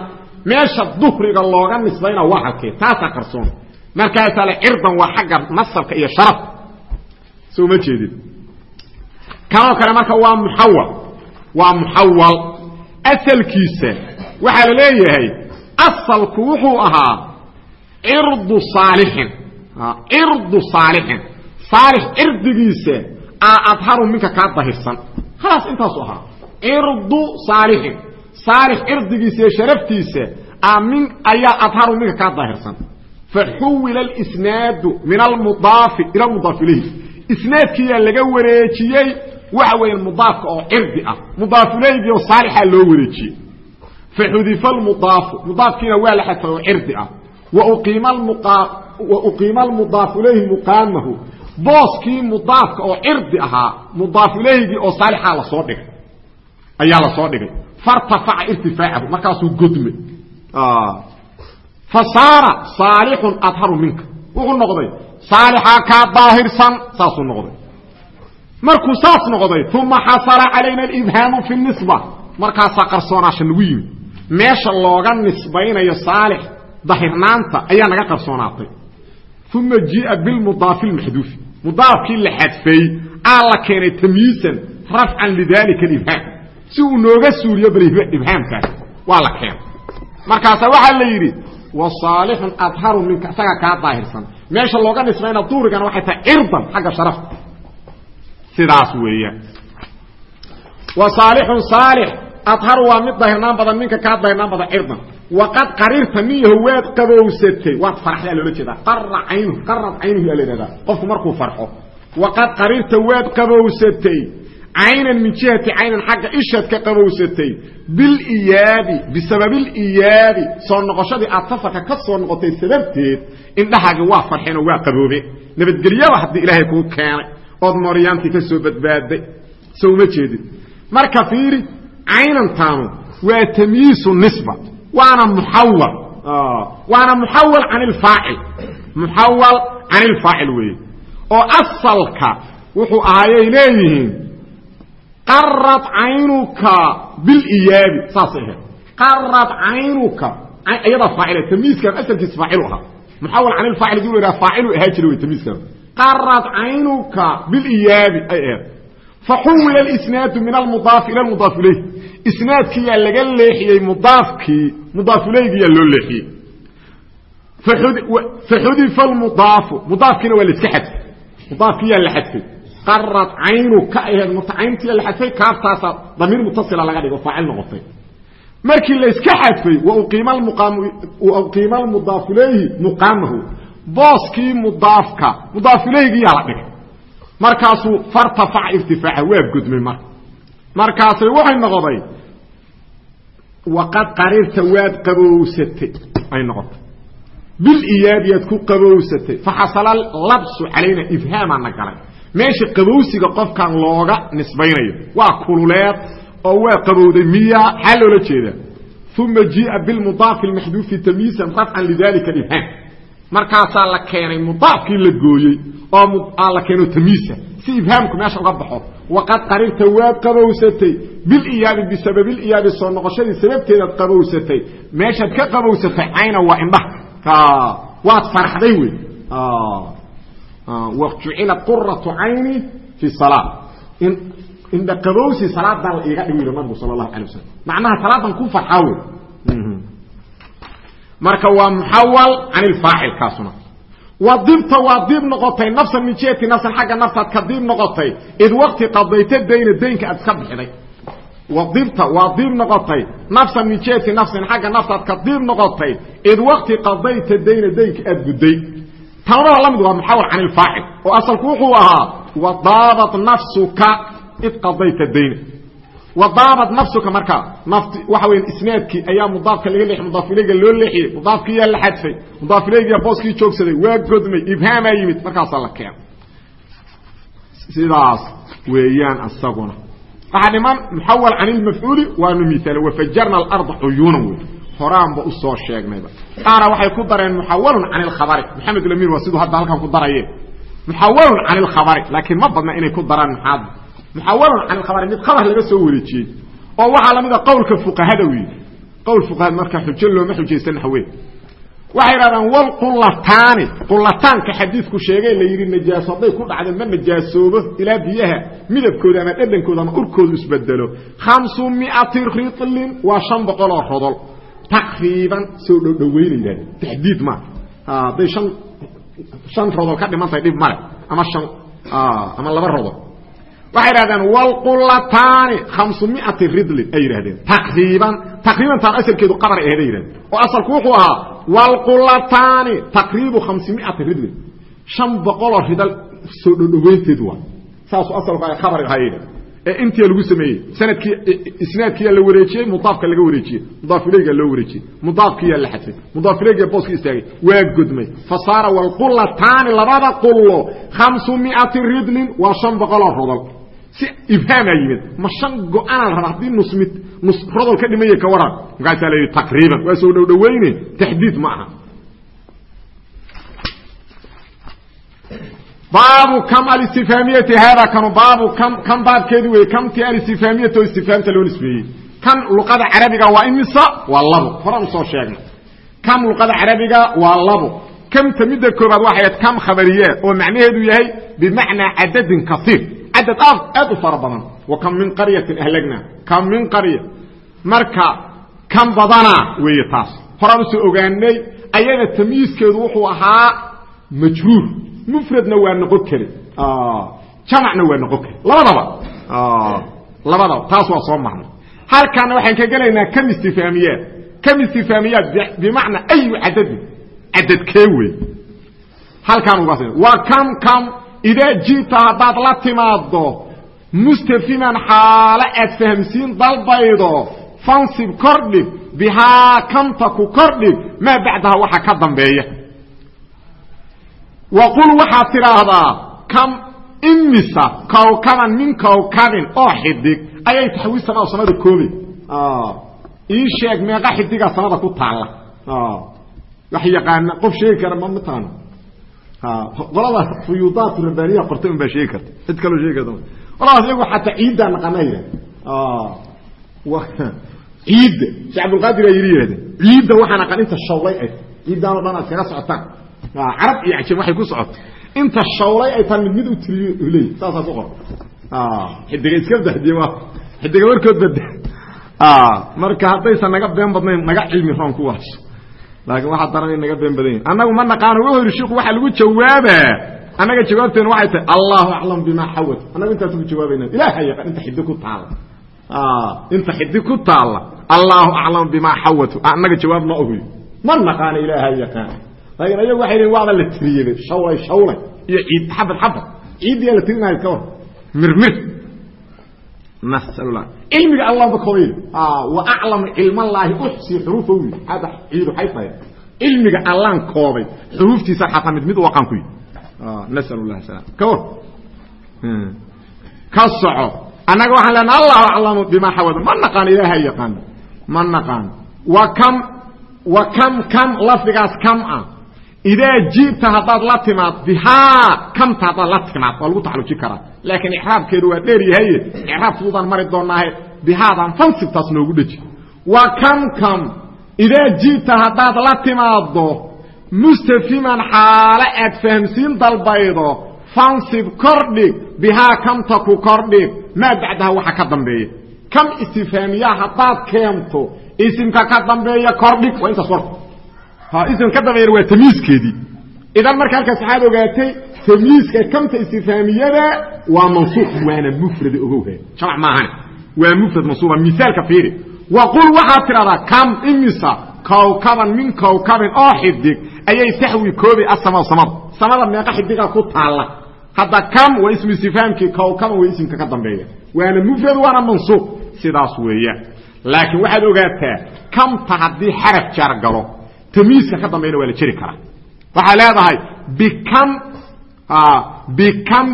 meesha duhriga looga nisbayna waa halkee? Taasaa qarsoon. Markaasaa le cirdan waa xagga nasabka iyo sharaf. Soo ma jeedin. Kanoo kale marka waa muxawal waa muxawal. Asalkiisa waxaa la leeyahay asalku wuxuu ahaa cirdu saalixin. Cirdu saalixin. Saalix cirdigiisa aa adharu minka kaa dahirsan. Khalaas intaasu ahaa. Cirdu saalixin. Saalix cirdigiisa iyo sharaftiisa aa min ayaa adharu minka kaa daahirsan faxuwila alisnaadu min almudaafi ila almudaaf ilayhi. Isnaadkiiyaa laga wareejiyey waxa weeye mudaafka oo cirdi ah. Mudaafulayhgi oo saalixaa loo wareejiyey faxudifa almudaafu mudaafkiina waa la xadfay oo cirdi ah. Wa uqiima almudaafu ilayhi muqaamahu. Booskii mudaafka oo cirdi ahaa mudaaf ilayhigii oo saalixaa la soo dhigay. Ayaa la soo dhigay. Fartafaca irtifaacahu markaasuu godmay. Fa saara saalixun adharu minka. Wuxuu noqday saalixaa kaa daahirsan saasuu noqday markuu saas noqday uma xasala calayna alibhaamu fi nisba. Markaasaa qarsoonaasha nagu yimid meesha looga nisbaynayo saalix dahirnaanta ayaa naga qarsoonaatay uma jii'a bilmudaafi lmaxduufi mudaafkii la xadfay aa la keenay tamyiisan rafcan lidalika alibhaam si uu nooga suuriyo bal ibhaamkaas waa la keenay. Markaasaa waxaa la yidhi wa saalixun adharu minka isagaa kaa daahirsan. Meesha looga nisbayna duurigana waxay tahay cirdan xagga sharafta sidaas weeyaan. Wa saalixun saalix adharu waa mid daahirnaan badan minka kaa daahirnaan badan cirdan waqad qarirta miyaho waad qabowsatay waad farxdaa loola jeedaa qara caynuhu qarad caynuhu yaa la qofku markuu farxo. Waqad qarirta waad qabowsatay caynan min jihati caynan xagga ishaad ka qabowsatay biliyaabi bisababiliyaabi soo noqoshadii aad safarka ka soo noqotay sababteed indhahaagi waa farxeenoo waa qaboobe. Nabadgelyaba haddii ilaahay kuu keenay ood mooryaantii ka soo badbaaday. So uma jeedid marka fiiri caynantaanu waa tamyiisu nisba waana muxawal waana muxawal can ilfaacil muxawal can ilfaacil weeye. Oo asalka wuxuu ahaayay leeyihiin qarad caynuka biliyaabi saasay ahayd. Qarad caynuka iyadaa faacila tamyiiskan asalkiis faacilu ahaa. Muxawal can ilfaacil haddii la yidhaha faacilu ahaa jira wey tamyiiskan qarad caynuka biliyaabi ay ahayd faxuwila alisnaadu min almudaafi ila almudaaf ilayh isnaadkiyaa laga leexiyey mudaafkii mudaafuleygiyaa loo leexiyey. Faxudifa almudaafu mudaafkiina waa la iska xadfay. Mudaafkiyaa la xadfay. Qarad caynu ka aheed mutacayntiya la xadfay kaaftaasa damiir mutasila laga dhigo faacil noqotay. Markii la iska xadfay uqiima almudaafulayhi muqaamahu booskii mudaafka mudaafuleygiyaa la dhigay. Markaasuu fartafaca irtifaaca waa gudmay marka markaasay waxay noqotay waqad qarirta waad qabowsatay ay noqotay. Biliyaabiyaad ku qabowsatay faxasala labsu calayna ifhaamaana galay. Meesha qabowsiga qofkan looga nisbaynayo waa kululeed oo waa qabowday miya xaa loola jeedaa? Uma jii'a bilmudaafi lmaxduufi tamyiisan rafcan lidalika ifhaam markaasaa la keenay mudaafkii la gooyey oo la keeno tamyiisa si ifhaamku meesha uga baxo waqad qarirta waad qabowsatay biliyaabi bisababiliyaabi soo noqoshadii sababteedaad qabowsatay meeshaad ka qabowsatay cayna waa indhaha. Waad farxday wey jucilat quratu cayni fi salaa indha qabowsi salaadan la iiga dhig nabigu sal lahu alay wasalam macnaha salaadan ku farxaa wey marka waa muxawal can ilfaacil kaasuna. Wadibta waa diib noqotay nafsan min jihati nafsan xagga naftaad ka diib noqotay id wakti qadayta dayna daynka aad iska bixiday wadibta waa diib noqotay nafsan min jihati nafsin xagga naftaad ka diib noqotay id wakti qadayta dayna daynka aad gudday. Tanaa la waa muxawal can ilfaacil oo asalku wuxuu ahaa wadaabat nafsuka id qadayta dayna wadaabat nafsuka markaa nafti waxa weya isnaadkii ayaa mudaafka laga leexiyey mudaafileyga loo leexiyey mudaafkiyaa la xadfay mudaafileygiyaa booskii joogsaday waa godmay ibhaamaa yimid markaasaa la keena sidaas weeyaan asaguna. Waxaa dhiman muxawal can ilmafcuuli waanu miaal wafajarna alarda cuyuunan wey horaanba u soo sheegnayba qaara waxay ku dareen muxawalun can ilkhabari maxamed ulamiir waa siduu hadda halkan ku darayeen. Muxawalun can ilkhabari laakiin ma badna inay ku daraan maxaad muxawalun can ilkhabari mid khabar laga soo wareejiyey oo waxaa la mida qowlka fuqahada wey qowl fuqahada marka xujo looma xujaysan naxween waxay idhahdaan wal qulataani qulataanka xadiidku sheegay la yidhi najaaso hadday ku dhacdo ma najaasoobo ilaa biyaha midabkooda ama dhadhankooda ama urkoodu isbedelo. Khamsu miati ritlin waa shan boqol oo rodol taqriiban soo dhowdhoweyna yidhahde taxdiid maa hadday an shan rodol ka dhimantahay dhib male ama an ama laba rodol waxay idhahdeen wlqulataani khamsu miati ridlin ay yidhahdeen taqriiban taqriibantaan asalkeedu qabar ahday yidhahdeen. Oo asalku wuxuu ahaa wlqulataani taqriibu khamsi miati ridlin. Shan boqoloo ridal soo dhodhoweynteed waa. Saasuu asalku ay khabar ahaa yidhahd ee intia lagu sameeyey sannadkii isnaadkiyaa la wareejiyey mudaafka laga wareejiyey. Mudaafileygaa loo wareejiyey. Mudaafkiyaa la xadfay mudaafileygiya booska istaagay waa godmay. Fa saara wlqulataani labada qullo khamsu miati ridlin waa shan boqoloo rodol si ibhaamaa yimid ma shan go'aanaa la rabaa haddii nusmid nus rodol ka dhimaya ka waran markaasaa la yidhi taqriiban waa soo dhowdhoweyne taxdiid ma aha. Baabu kam alistifhaamiyati haada kanu baabu kam kan baabkeedi wey kamti alistifhaamiyati oo istifhaamta loo nisbeeyey. Kan luqada carabiga waa imisa waa labo. Horaan u soo sheegnay. Kam luqada carabiga waa labo. Kamta midda koobaad waxay ahayd kam khabariye oo macnaheedu yahay bimacnaa cadadin kaiir cadad aad u fara badan. Wa kam min qaryatin ahlagna kam min qarya? Marka kan badanaa weeye taas. Horaan u soo ogaanay ayada tamyiiskeedu wuxuu ahaa majruur. Mufradna waa noqon kari. Jamacna waa noqon kari. Labadaba. Labadaba taas waa soo marnay. Halkaana waxaan ka gelaynaa kam istifaamiyaat kam istifaamiyaat bimacnaa ayu cadadin cadadkee wey halkaan ugaas waa kam kam idaa ji'ta haddaad la timaado mustafiman xaalo aad fahamsiin dalbaydo fansib kordhig bihaa kamta ku kordhig maa bacdaha waxa ka dambeeya wa qul waxaad tidhaahdaa kam imisa kawkaban min kawkabin oo xidig ayay taxwii samada samada koobi ii sheeg meeqa xidigaa samada ku taalla wax qolada fuyuudaat rabbaaniya qortay un baa sheegi karta. Cid kaloo sheegi karta. Qoladaas iyagu xataa ciiddaa naqana yidhah ciidda sheekh abdulqaadir aa yidhi yidhahde ciidda waxaa naqan inta shawlay ay ciiddaanoo dhan aad kaga socotaan. Carab iyo cajam waxay ku socoto inta shawlay ay taan mid mid u tiriyo leey saasaa ku qor xidiga iska bahdiye waa xidiga warkood bada. Marka haddaysan naga been badnayn naga cilmi roon kuwaas laakiin waxaa daran in naga been badan yahin annagu ma naqaano yidhi shiku waxaa lagu jawaabaa annaga jawaabteena waxay tahay allahu aclam bimaa xawad annagu intaas ugu jawaabayna ilaha yaqaan inta xidi ku taalla. Inta xidi ku taalla. Allahu aclam bimaa xawat. Annaga jawaab ma ogoy ma naqaano ilaaha yaqaan. Laakiin ayagu waxay leeyiin waaba la tiriyey shawlay shawlay. Iyo ciid xabad xabad. Ciiddiyaa la tirinaya ka war mirmir cilmiga allahba kobayl wa aclamu cilmallaahi uxsi xuruufa wi hada ciidu waxay tahay cilmiga allaan koobay xuruuftiisa xataa mid aqaan ku yi nasal llah salam ka war ka soco. Annaga waxaan leenaha allahu aclamu bimaa xawada ma naqaan ilaaha yaqaan? Ma naqaan? Wa kam wa kam kam lafdigaas kam ah idaa ji'ta haddaad la timaad bihaa kamta haddaad la timaad waa lagu taxaluji karaa laakiin icraabkeedu waa dheer yahaye icraab fududaan mari doonaahe bihaadaan fansibtaas noogu dheji wa kam kam idaa ji'ta haddaad la timaaddo mustafiman xaalo aad fahamsiin dalbaydo fansib kordhig bihaa kamta ku kordhig maa bacdaha waxa ka dambeeya kam istifaamiyaa haddaad keento isimka ka dambeeya kordhig waa intaas warka ism ka dambeeyana waa tamyiiskeedii idan marka halkaas waxaad ogaatay tamyiiska kamta istifaamiyada waa mansuub waana mufrada ogowha jamac maahane. Waa mufrad mansuuba misaalka fiiri. Wa qul waxaad tidhahdaa kam imisa kawkaban min kawkabin oo xidig ayay taxwi koobi asama samada samada meeqa xidigaa ku taalla. Hadda kam waa ismu istifaamkii kawkaban waa isimka ka dambeeya. Waana mufrad waana mansuub sidaas weeyaan. Laakiin waxaad ogaataa kamta haddii xaraf jaar galo tamiiska ka dambayna waa la jeri karaa. Waxaa leedahay bikam bikam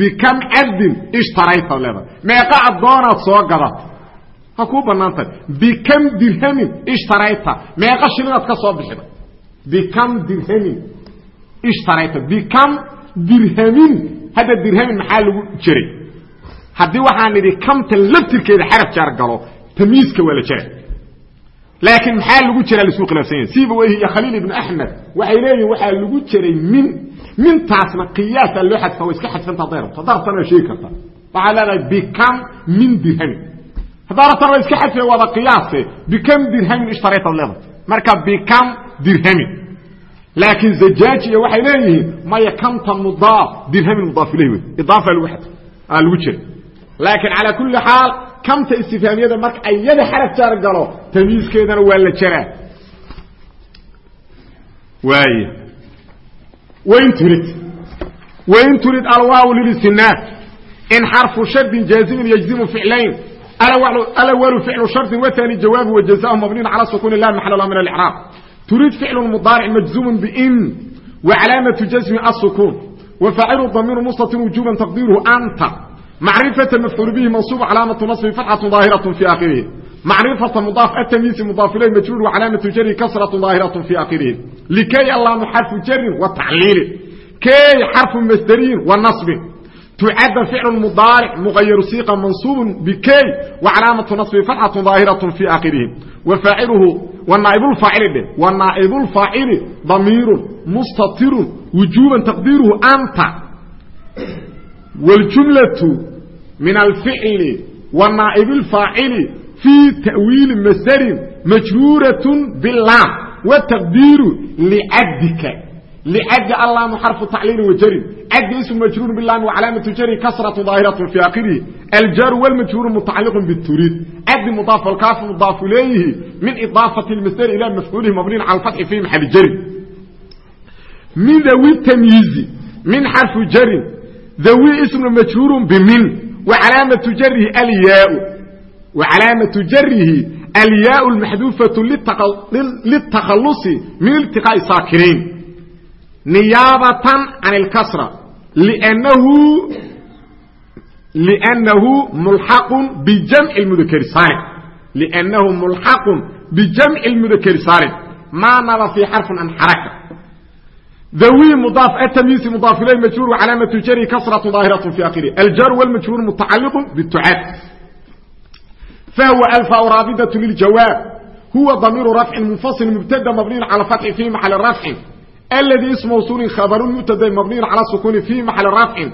bikam cabdin ishtaraytaad leedahay. Meeqa addoonaad soo gadata ha kuu bannaan tahay bikam dirhamin ishtarayta meeqa shilinaad ka soo bixida. Bikam dirhamin ishtarayta bikam dirhamin. Hadda dirhamin maxaa lagu jiray? Haddii waxaan idhi kamta laftirkeeda xaraf jaar galo tamiiska waa la jera laakiin maxaa lagu jiraa la isku khilaafsan yahay? Siiba weyhi iyo khaliil ibnu axmed waxay leeyihiin waxaa lagu jiray min mintaasna qiyaasa loo xadfa way iska xadfanta hadday rabto haddaa rabtana waa sheegi karta. Waxaa leedahay bikam min dirhamin haddaa rabtana waa iska xadfa waada qiyaase bikam dirhamin ishtaraytaad leedahay. Marka bikam dirhamin laakiin zajaaji iyo waxay leeyihiin maya kamta mudaaf dirhamin mudaaf ilayh wey idaafa lagu aa lagu jiray. Laakiin calaa kulli xaal kamta istifaamiyada marka ayada xaraf jaar galo tamiiskeedana waa la jaraa. Waay wain turid wain turid alwaaw lilistinaaf in xarfu shardin jaazimin yajzimu ficlayn alawalu ficlu shardin watani jawaabu wajazahu mabniin cala sukuni la maxala lahu min alicraab turid ficlu mudaaric majzumun bin wacalaamatu jasmi asukun wafaacilu damiiru mustatir wujuban taqdiiruhu anta macrifata mafcuul bihi mansuub calaamatu nasbi fatxatu daahiratu fi akhirihi macrifata mudaaf atamiisi mudaaf ilayh majruur wacalaamatu jari kasratu daahiratu fi akhirihi likay allaamu xarfu jarin wa tacliili key xarfu masderiyin wa naصbin tucadda ficlu mudaaric muqayaru siiqa mansuubun bikey wa calaamatu naصbi fatxatu daahiraة fii akhirihi wa faaciluhu wa naaibulfaacili dheh wa naaibulfaacili damiirun mustatirun wujuuban taqdiiruhu anta wاljumlaةu min alficli wa naa'ibilfaacili fii ta'wiili masdarin majruuraة bilaam wa taqdiiru licabdika لcd allam xرفu تacliil وjrin cd ism majruur blaam وcalaamaةu jri kasraة ظaahiraة fي akhirihi aljar wاlmajhuur mutacaliq bالturiid cadi mudaaf alkaaf mudaafu leeyihi min iضaafaة اmasdr ilى mafcuulihi mabniin calى اfaتxi fi maxali jrin min dawi tamyiizi min xarفu jarin dhawi ismu majhuuru bimin wacalaamatu jarihi alyaau wacalaamatu jarihi alyaau maxduufatu litakhalusi min iltiqaa'i saakiniin niyaabatan can اlkasra lnahu lnahu mulxaqun bijamci mudakeri saalim liannahu mulxaqun bijamci اlmudakeri saalim maa naba fii xarfin an xaraka dawi mudaaf atamyiisi mudaaf ilayh majruur calaamatu jari kasratu daahiraة fi akhirih aljar wاlmajhuur mutacaliq btucaad fahwa alfa raabidaة liljawaab huwa damiiru rafcin munfasil mubtada mabniyin calى fatxi fi maxali rafcin اldي اسم موصول خبر مبتd مبني على السكون في محل رفع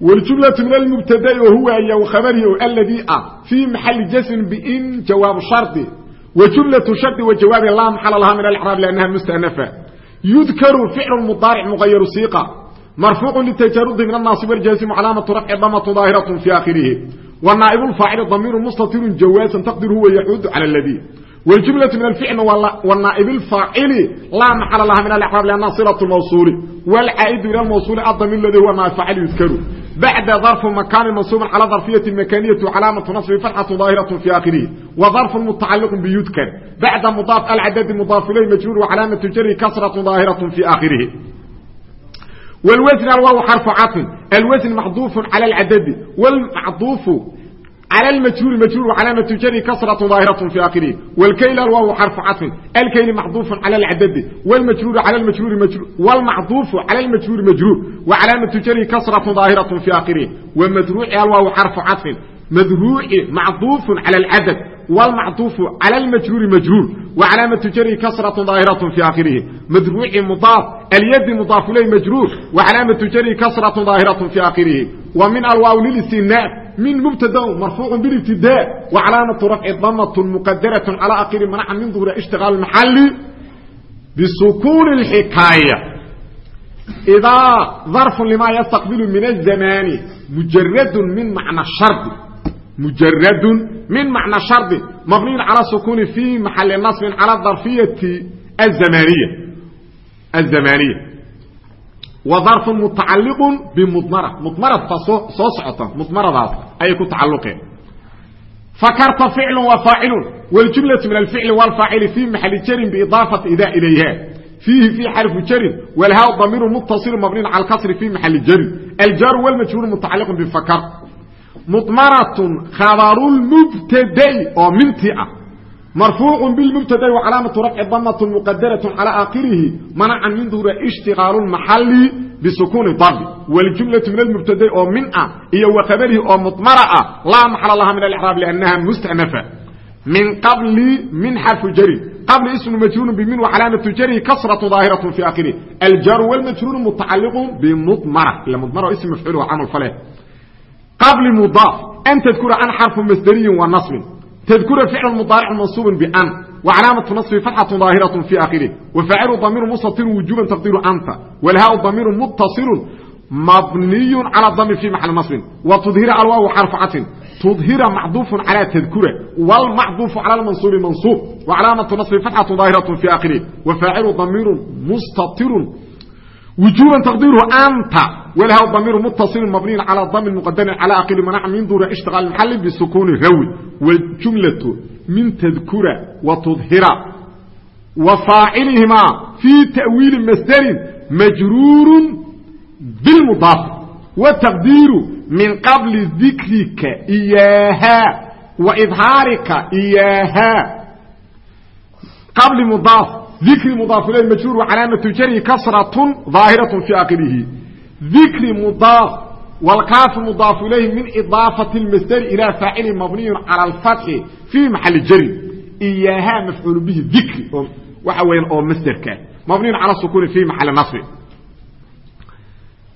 والجملة من المبتd وهو y خبره الذي في محل جسم بn جواب شرط وجملة شرط وجواب لا محل لها من الإعراب لأنها مستأنفة يذكر فعل مضارع مغير سيقة مرفوع للتجرد من الناصب والجاسم علامة رفع ضمة ظاهرة في آخره والنائب الفاعل ضمير مستطير جوازا تقدر هو يعود على الذي والجملة من الفعل والنائب الفاعل لا محل لها bacda darfu makaani mansuubin cala darfiyati makaniyatu calaamatu nasbi fatxatu daahiratu fi aakhirihi wa darfun mutacaliqun biyudkar bacda mudaaf alcadadi mudaaf ilayh majruur wa calaamatu jari kasratu daahiratu fi aakhirihi wlwasn alwaaw xarfu caطfin alwasn maxduufu cala alcadadi wlmacduufu ظاهرة في آخره والوزن الواو حرف عطف الوزن محذوف على العدد والمعطوف على المجهول مجهول وعلامة جره كسرة ظاهرة في آخره والكيل الواو حرف عطف الكيل محذوف على العدد والمجهول على المجهول مجهول والمعطوف على المجهول مجهول وعلامة جره كسرة ظاهرة في آخره ومدروع الواو حرف عطف مدروع معطوف على العدد والمعطوف على المجهول مجهول وعلامة جره كسرة ظاهرة في آخره مدروع مضاف اليد مضاف إليه مجرور وعلامة جره كسرة ظاهرة في آخره ومن الواو للاستئناف من مبتدا مرفوع بالابتداء وعلامة رفع ضمة مقدرة على آخر منع من ظهور اشتغال المحل بسكون الحكاية إذا ظرف لما يستقبل من الزمان مجرد من معنى الشرط مجرد من معنى الشرط مبني على سكون في محل نصب على الظرفية الزمانية الزمانية وظرف متعلق بمضمرة مضمرة صوصعة مضمرة ذات أي كتعلق فكرت فعل وفاعل والجملة من الفعل والفاعل في محل جر بإضافة إذا إليها فيه في حرف جر والهاء ضمير متصل مبني على الكسر في محل جر الجر والمجهول marfuucu bilmubtadai wacalaamatu rafci damatun muqadaratun calaa aakhirihi manacan min duura ishtigaalu maxali bisukuuni darbi waljumlatu min almubtadai oo min ah iyo wa khabarihi oo mudmara ah laa maxala laha min alixraab liannaha mustanafa min qabli min xarfu jari qabli ismu majruurun bimin wacalaamatu jarihi kasratu daahiratun fii aakhirihi aljaru walmajruuru mutacaliqun bimudmara ila mudmara ism mafcuul waa camal fale qabli mudaaf an tadkura an xarfu masdariyin wa nasbin تذكر فعل مضارع منصوب بأن وعلامة نصب فتحة ظاهرة في آخره وفاعل ضمير مستطير وجوبا تقدير أنت والهاء ضمير متصل مبني على الضمير في محل نصب وتظهر على الواو حرف عطف تظهر معطوف على تذكره والمعطوف على المنصوب منصوب وعلامة نصب فتحة ظاهرة في آخره وفاعل ضمير مستطير وجوبا تقديره أنت والهاء الضمير متصل مبني على الضم المقدر على آخر منع من دور اشتغال المحل بسكون الروي والجملة من تذكر وتظهر وفاعلهما في تأويل مصدر مجرور بالمضاف وتقدير من قبل ذكرك إياها وإظهارك إياها قبل مضاف dikri mudaafuley majhuur wa calaamatu jari kasratun daahiratun fii aqibihi dikri mudaaf wlkaafu mudaafu ilayhi min idaafati masderi ilaa faacili mabniyun cala alfatxi fii maxali jari. Iyahaa mafcuulu bihi dikri oo waxa weyan oo masderka mabniyun cala sukuuni fii maxali nasbi.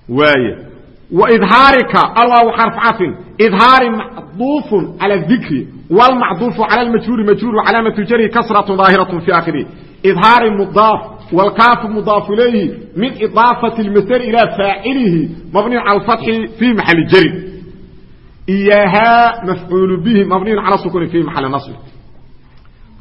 Waay وإdhaarika alwaaw xarف cafin idhaari macduufu calى الdikri wاlmacduufu calى اmajruuri majruur calaamaةu jarhi kasraة ظaahiraة fi akhirih idhaari mudaaf wاlkaafu mudaaf ilayhi min iضaafaةi اlmasdr ilى faacilihi mabniy calى اfatxi fi maxali jari iyahaa mafcuul bihi mabniyu calى sukuni fi maxali naصbi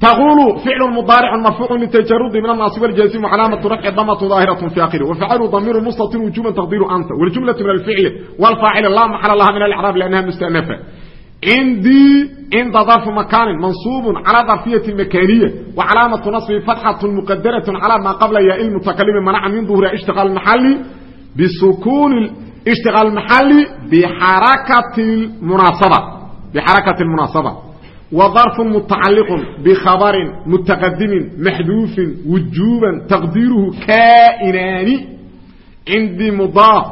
تقول فعل مضارع مرفوع للتجرد من الناصب والجازم وعلامة رفع ضمة ظاهرة في آخره وفعل ضمير مستطير وجوبا تقدير أنت والجملة من الفعل والفاعل لا محل لها من الإعراب لأنها مستأنفة عندي عند ظرف مكان منصوب على ظرفية مكانية وعلامة نصب فتحة مقدرة على ما قبل ياء المتكلم منع من ظهور اشتغال المحلي بسكون اشتغال المحلي بحركة المناسبة بحركة المناسبة وظرف متعلق بخبر متقدم محذوف وجوبا تقديره كائنان عندي مضاف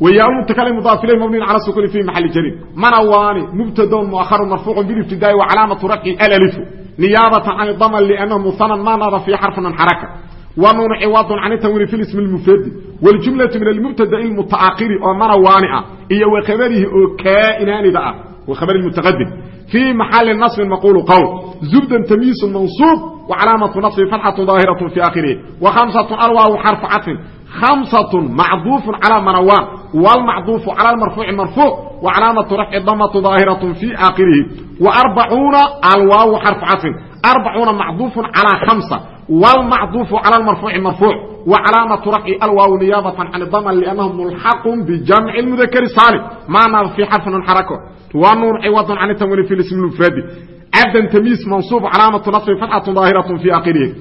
ويا متكلم مضاف اليه مبني على السكون في محل جر منواني مبتدا مؤخر مرفوع بالابتداء وعلامه رفع الالف نيابه عن الضم لانه مثنى ما نضى في حرف من حركه ونون عوض عن التنوين في الاسم المفرد والجمله من المبتدا المتاخر او منواني اي وخبره او كائنان ذا وخبر المتقدم في محل نصب مقول قول زبدا تمييز منصوب وعلامة نصب فتحة ظاهرة في آخره وخمسة ألواء حرف عطف خمسة معضوف على منوان والمعضوف على المرفوع مرفوع وعلامة رفع الضمة ظاهرة في آخره وأربعون الواو حرف عطف أربعون معضوف على خمسة والمعضوف على المرفوع مرفوع وعلامة رفع الواو نيابة عن الضمة لأنه ملحق بجمع المذكر الصالح معنى في حرف حركه ونور عوض عن التنوين في الاسم المفرد عبدا تمييز منصوب علامة نصب فتحة ظاهرة في آخره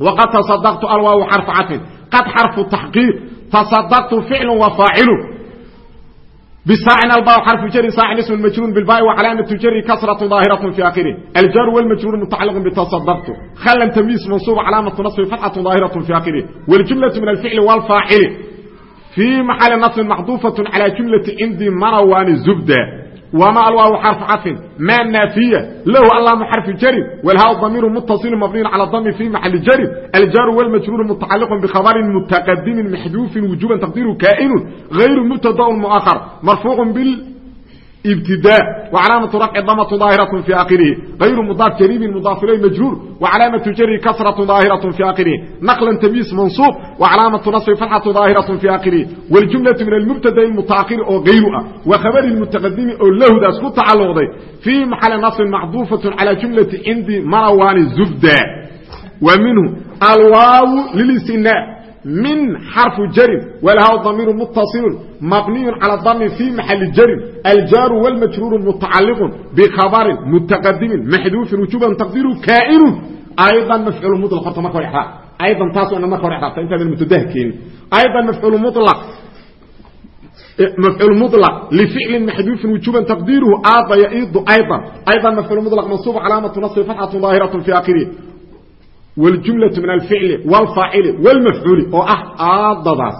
وقد تصدقت الواو حرف عطف قد حرف التحقيق تصدقت فعل وفاعل بساعنا الباء حرف جر ساعن اسم المجرور بالباء وعلامة جر كسرة ظاهرة في آخره الجر والمجرور متعلق بتصدقت خلا تمييز منصوب علامة نصب فتحة ظاهرة في آخره والجملة من الفعل والفاعل في محل نصب محذوفة على جملة عندي مروان الزبدة وما الواو حرف عطف ما النافية له اللام حرف جر والهاء ضمير متصل مبني على الضم في محل جر الجار والمجرور متعلق بخبر متقدم محذوف وجوبا تقديره كائن غير مبتدا مؤخر ibtida wacalaamatu rafci damatu daahiratu fi akhirihi ayru mudaaf jariibin mudaaf ilay majruur. Wacalaamatu jari kasratu daahiratu fi akhirihi naqlan tamiis mansuub. Wacalaamatu nasbi fatxatu daahiratu fi akhirihi waljumlatu min almubtada mutaahiri oo kayru ah wa khabari mutaqadimi oo lahdaas ku tacalluqday. Fii maxali nasbin macduufatun calaa jumlati cindi marawaani zubda. Wa minhu alwaawu lilisina الواو للاستثناء من حرف جر ولها ضمير متصل مبني على الضم في محل جر الجار والمجرور متعلق بخبر متقدم محذوف وجوبا تقديره كائن ايضا مفعول مطلق فرط مكر احراب ايضا تاسو ان مكر احراب انت من المتدهكين ايضا مفعول مطلق مفعول مطلق لفعل محذوف وجوبا تقديره اضا يئض ايضا ايضا مفعول مطلق منصوب علامه نصب فتحه ظاهره في wljumlau min alficli wlfaacili wlmafcuuli oo ah aadadaas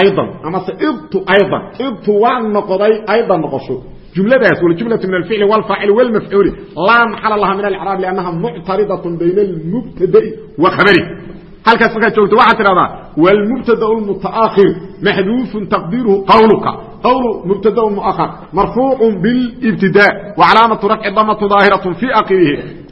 aydan amase idtu aydan idtu waa noqday aydan noqosho jumladaas wljumlau min alficli wlfaacili wlmafcuuli laa maxala laha min alcraab lannaha muctaridatun bayna almubtadai wa khabari halkaas markaad joogto waxaad tidhahdaa wlmubtada mutaakhir maxduufun taqdiiruhu qawluka qwl mubtada muahar marfuucu bilibtidaa wacalaamatu rafci damatu daahiraة fi akirihi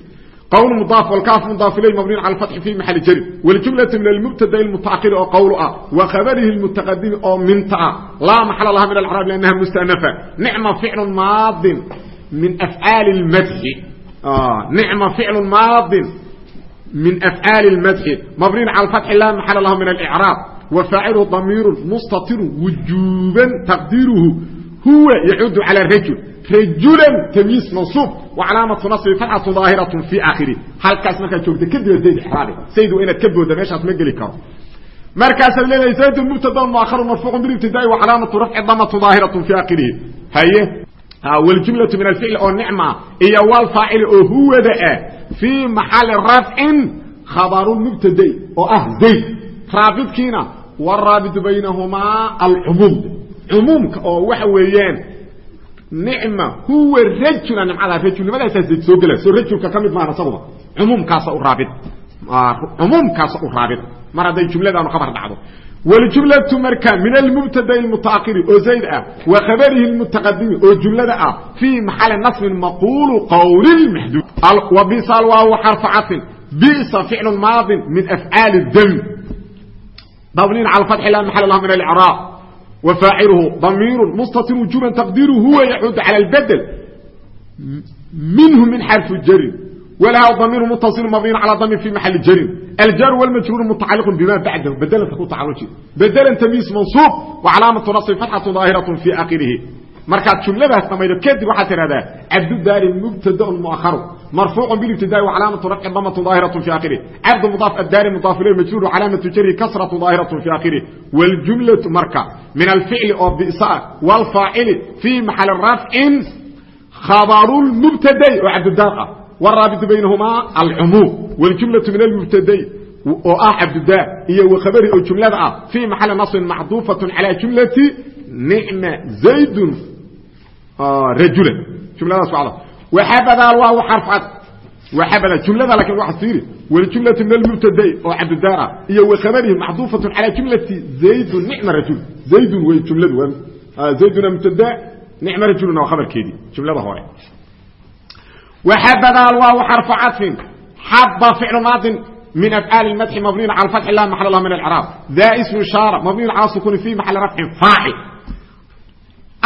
qwl mudaaf wlkaafu mudaaf ilay mabniin cala fatxi fi maxali jari waljumlatu min almubtada almutacaqili oo qowlu ah wa khabarihi almutaqadimi oo minta ah laa maxala laha min alcraab liannaha mustanafa nicma ficlu maadin min afcaali lmadxi nicma ficlu maadin min afcaali اlmadxi mabniin cala alfatxi laa maxala lahu min alcraab wa faacilhu damiiru mustatirun wujuuban taqdiiruhu huwa yacuudu cala rajul على الرجل رجلا تمييز منصوب وعلامة نصب فتحة ظاهرة في آخره هل كاس مركا جوجت كدب زيد حراري سيد وإن كبه دمشات مجلي كرو مركز الليلة زيد المبتدا مؤخر مرفوع بالابتداء وعلامة رفع ضمة ظاهرة في آخره هي والجملة من الفعل أو النعمة هي والفاعل أو هو داء في محل رفع khabarulmubtadey oo ah zayd raabidkiina waraabitu baynahumaa alcumuum cumuumka oo waxa weeyaan nicma huwa rajula nimcada rajulnimadaasaa soo gela soo rajulka ka mid maahan isaguba umuumkaasa u raabid. Cumuumkaasa u raabid. Mar hadday jumladaanu khabar dhacdo. Wljumlatu marka min almubtada mutaakiri oo zayd ah wa khabarihi mutaqadimi oo jumlada ah fii maxali nasbin maquulu qwl maxduud wa bisal waaw xarfu catin bisa ficlu maadin min afcaali dam. Mabniin cala fatxi la maxal lah min alcraab wa faaciluhu damiiru mustatir wujuban taqdiiru huwa yaxudu cala albedel minhu min xarfu jarin wlha damiir mutaصil mabniin calى damir fi maxali jarin aljar wاlmajruur mutacaliq bima bacdahu bedelanta ku tacaluji bedelan tamiis mansuub wacalaamatu nasbi fatxatu daahiraة fi akhirihi markaad jumladaas dhamaydo kadib waxaad tidhahdaa cabdudaari mubtadaun muaharu marfuucu bilibtidaai wacalaamatu rafci damatu daahiraة fi akhirih cabdu mudaaf addaari mudaaf ilay majruur calaamatu jari kasratu daahiraة fi akhirih wاljumlatu marka min alficli oo bisa wاlfaacili fii maxali rafcin khabaru lmubtadai oo cabdudaar ah wraabitu baynahumaa alcumuum wاljumlaةu min almubtadai oo ah cabdudaa iyo wakhabari oo jumlada ah fii maxali naصbin macduufaة calى jumlati nicma zaydun Ah, rajula jumladaas wada waxabada waa xarfcad waxabada jumlada laakiin waa siiri waljumlatu min almubtadai oo cabdidaara iyo wakhabarihi maxduufatun calaa jumlati zaydun nicma rajul. Zaydun wey jumladu ah, zayduna mubtada nicma rajuluna waa khabarkeedii jumlada hore. Waxabadaal waa xarfa cadfin xaba ficlu maadin min afcaali اmadxi mabniyin cala fatxi la maxal lah min alcraab da ismu ishaara mabniyun cala sukuni fi maxali rafcin faacil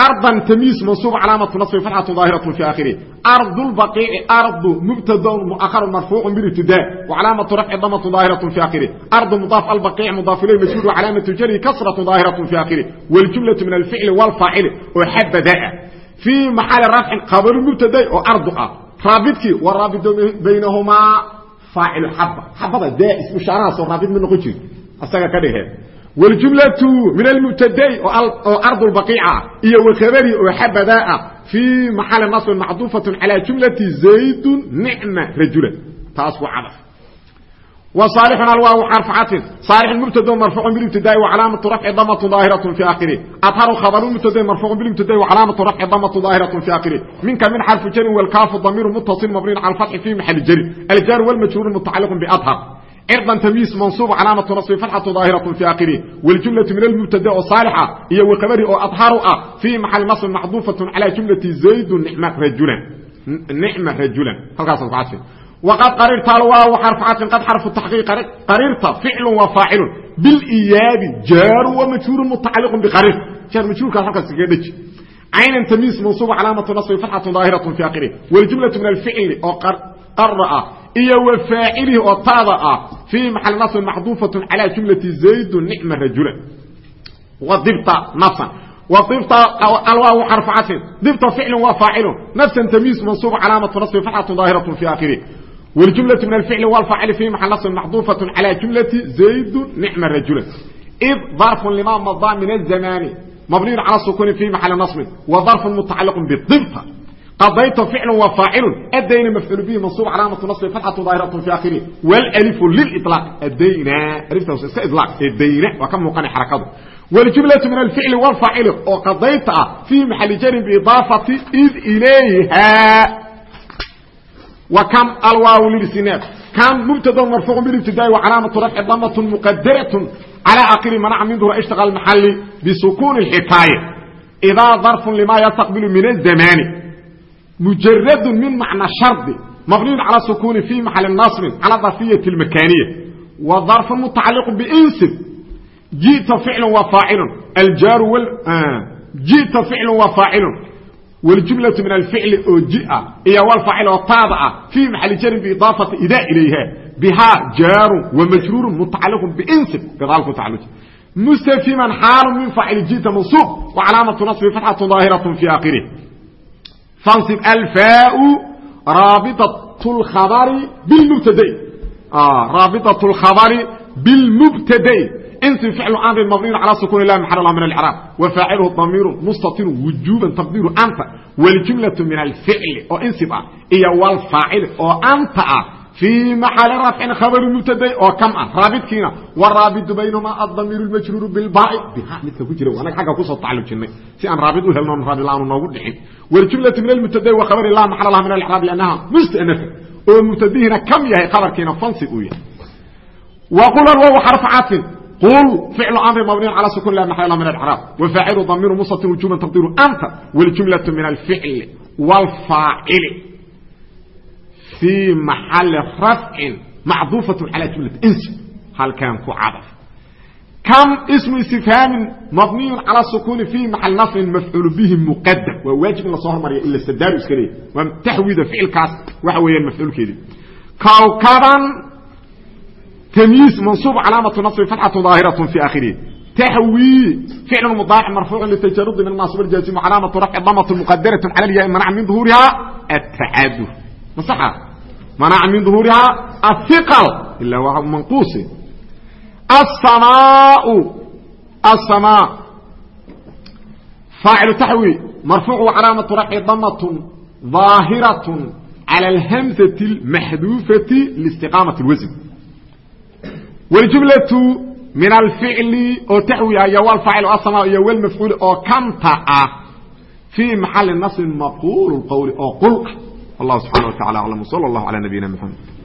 ardan tamiis mansuub calaamatu nasbi fatxatu daahiratu fi aakhirih ardu lbaqiici ardu mubtadaun muakharun marfuucun bilibtidaa wa calaamatu rafci damatu daahiratu fi aakhirih ardu mudaaf albaqiic mudaaf ilayh majhuud wa calaamatu jarhi kasratu daahiratu fi aakhirih waljumlatu min alficli walfaacili oo xabadaa fii maxali rafcin khabaru mubtaday oo ardu ah raabidkii wa raabidu baynahumaa faacilu xaba xabada daais mushaarahaasoo raabid ma noqon jiri asaga ka dhigeen wاljumlatu min almubtadai oo ardulbaqiica ah iyo wakhabari oo xabadaa ah fii maxali naصbin macduufaة calى jumlati zaydun nicma rajula taas waa cadaf وصالح الواو حرف عطف صالح المبتدا مرفوع بالابتداء وعلامه رفع ضمه ظاهره في اخره اظهر خبر المبتدا مرفوع بالابتداء وعلامه رفع ضمه ظاهره في اخره منك من حرف جر والكاف ضمير متصل مبني cirdan tamiis mansuub calaamatu nasbi fatxatu daahiratun fii aakhirih waljumlatu min almubtada oo saalixa iyo waqabari oo adharu ah fii maxali nasbi maxduufatun calaa jumlati zaydun nicma rajulan. Nicma rajulan. Halkaasaan ku cadfin waqad qariirta waa waxaa rafcatin qad xarfu taxqiiq qariirta ficlun waa faacilun. Biliyaabi jaaru wa majhuurun mutacaliqun biqariir jaar majhuurkaas halkaas kaga dheji. Caynan tamiis mansuuba calaamatu nasbi fatxatun daahiratu fii aakhirih waljumlatu min alficli oo من الفعل أو قرأ إيا وفاعله أو طابع في محل نصب محذوفة على جملة زيد نعم رجلا وضبط نصا وضبط الواو حرف عطف ضبط فعل وفاعل نفسا تمييز منصوب علامة نصب فتحة ظاهرة في آخره والجملة من الفعل والفاعل في محل نصب محذوفة على جملة زيد نعم الرجل إذ ظرف لما مضى من الزمان مبني على السكون في محل نصب وظرف متعلق بالضبط قضيت فعل وفاعل الدين مفعول به منصوب علامة نصب فتحة ظاهرة في آخره والألف للإطلاق الدين ألف إطلاق الدين وكم مقانع حركته والجملة من الفعل والفاعل وقضيت في محل جر بإضافة إذ إليها وكم الواو للسناد كان مبتدا مرفوع بالابتداء وعلامه رفع ضمه مقدره على اخر منع من ظهور اشتغال المحل بسكون الحكايه اذا ظرف لما يستقبل من الزمان مجرد من معنى شرط مبني على سكون في محل النصب على ظرفيه المكانيه وظرف متعلق بانسب جئت فعل وفاعل الجار وال آه. جئت فعل وفاعل والجملة من الفعل أجئ إيا والفعل والطابع في محل جر بإضافة إذا إليها بها جار ومجرور متعلق بإنسب كذلك تعلق مستفهما حال من فعل جئت منصوب وعلامة نصب فتحة ظاهرة في آخره فانصب الفاء رابطة الخبر بالمبتدئ آه رابطة anib alfaau raabiatkhabari bimubtadayn raabiat lkhabari bilmubtadayn insi ficlu amrin mabniin calaa sukuun lah maxal la min alcraab wa faaciluhu damiirun mustatirun wujuuban taqdiiru anta waljumlatu min alficli oo insib ah iyo walfaacili oo anta ah raabidkiina waraabidu baynahumaa adamiir majruuru bilbaai biha midka ku jira anaga agga ku soo tacalujinay si aan raabid u helno raabid laanu noogu waljumlatu min almubtaday wa khabari la maxal laha min alcraab liannaha mustanafa oo mubtadihiina kam yahay khabarkiina fansib uu yahay wa qul alwaw xarfu caطfin qul ficlu amri mabniyn calى sukun la maxal laha min alcraab wafaacilu damiru musatin wujuban taqdiru anta waljumlatu min alficli wاlfaacili في محل رفع معطوفة على جملة انس هل كان كعضف كم اسم استفهام مبني على السكون في محل نصب مفعول به مقدم وواجب ان صهر مريا الا استدار اسكري وتحويد فعل كاس وهو المفعول كده كوكبا تمييز منصوب علامة نصب فتحة ظاهرة في آخره تحوي فعل مضارع مرفوع للتجرد من الناصب الجازم علامة رفع ضمة مقدرة على الياء منع من ظهورها التعادف مصحة منع من ظهورها الثقل إلا وهو منقوص السماء السماء فاعل تحوي مرفوع وعلامة رفع ضمة ظاهرة على الهمزة المحذوفة لاستقامة الوزن والجملة من الفعل أو تحوي أيوال الفاعل السماء أيوال المفعول أو كمتا في محل النصب مقول القول أو wallahu subxana wa tacala aclam wsala allahu cala nabiyina mxamed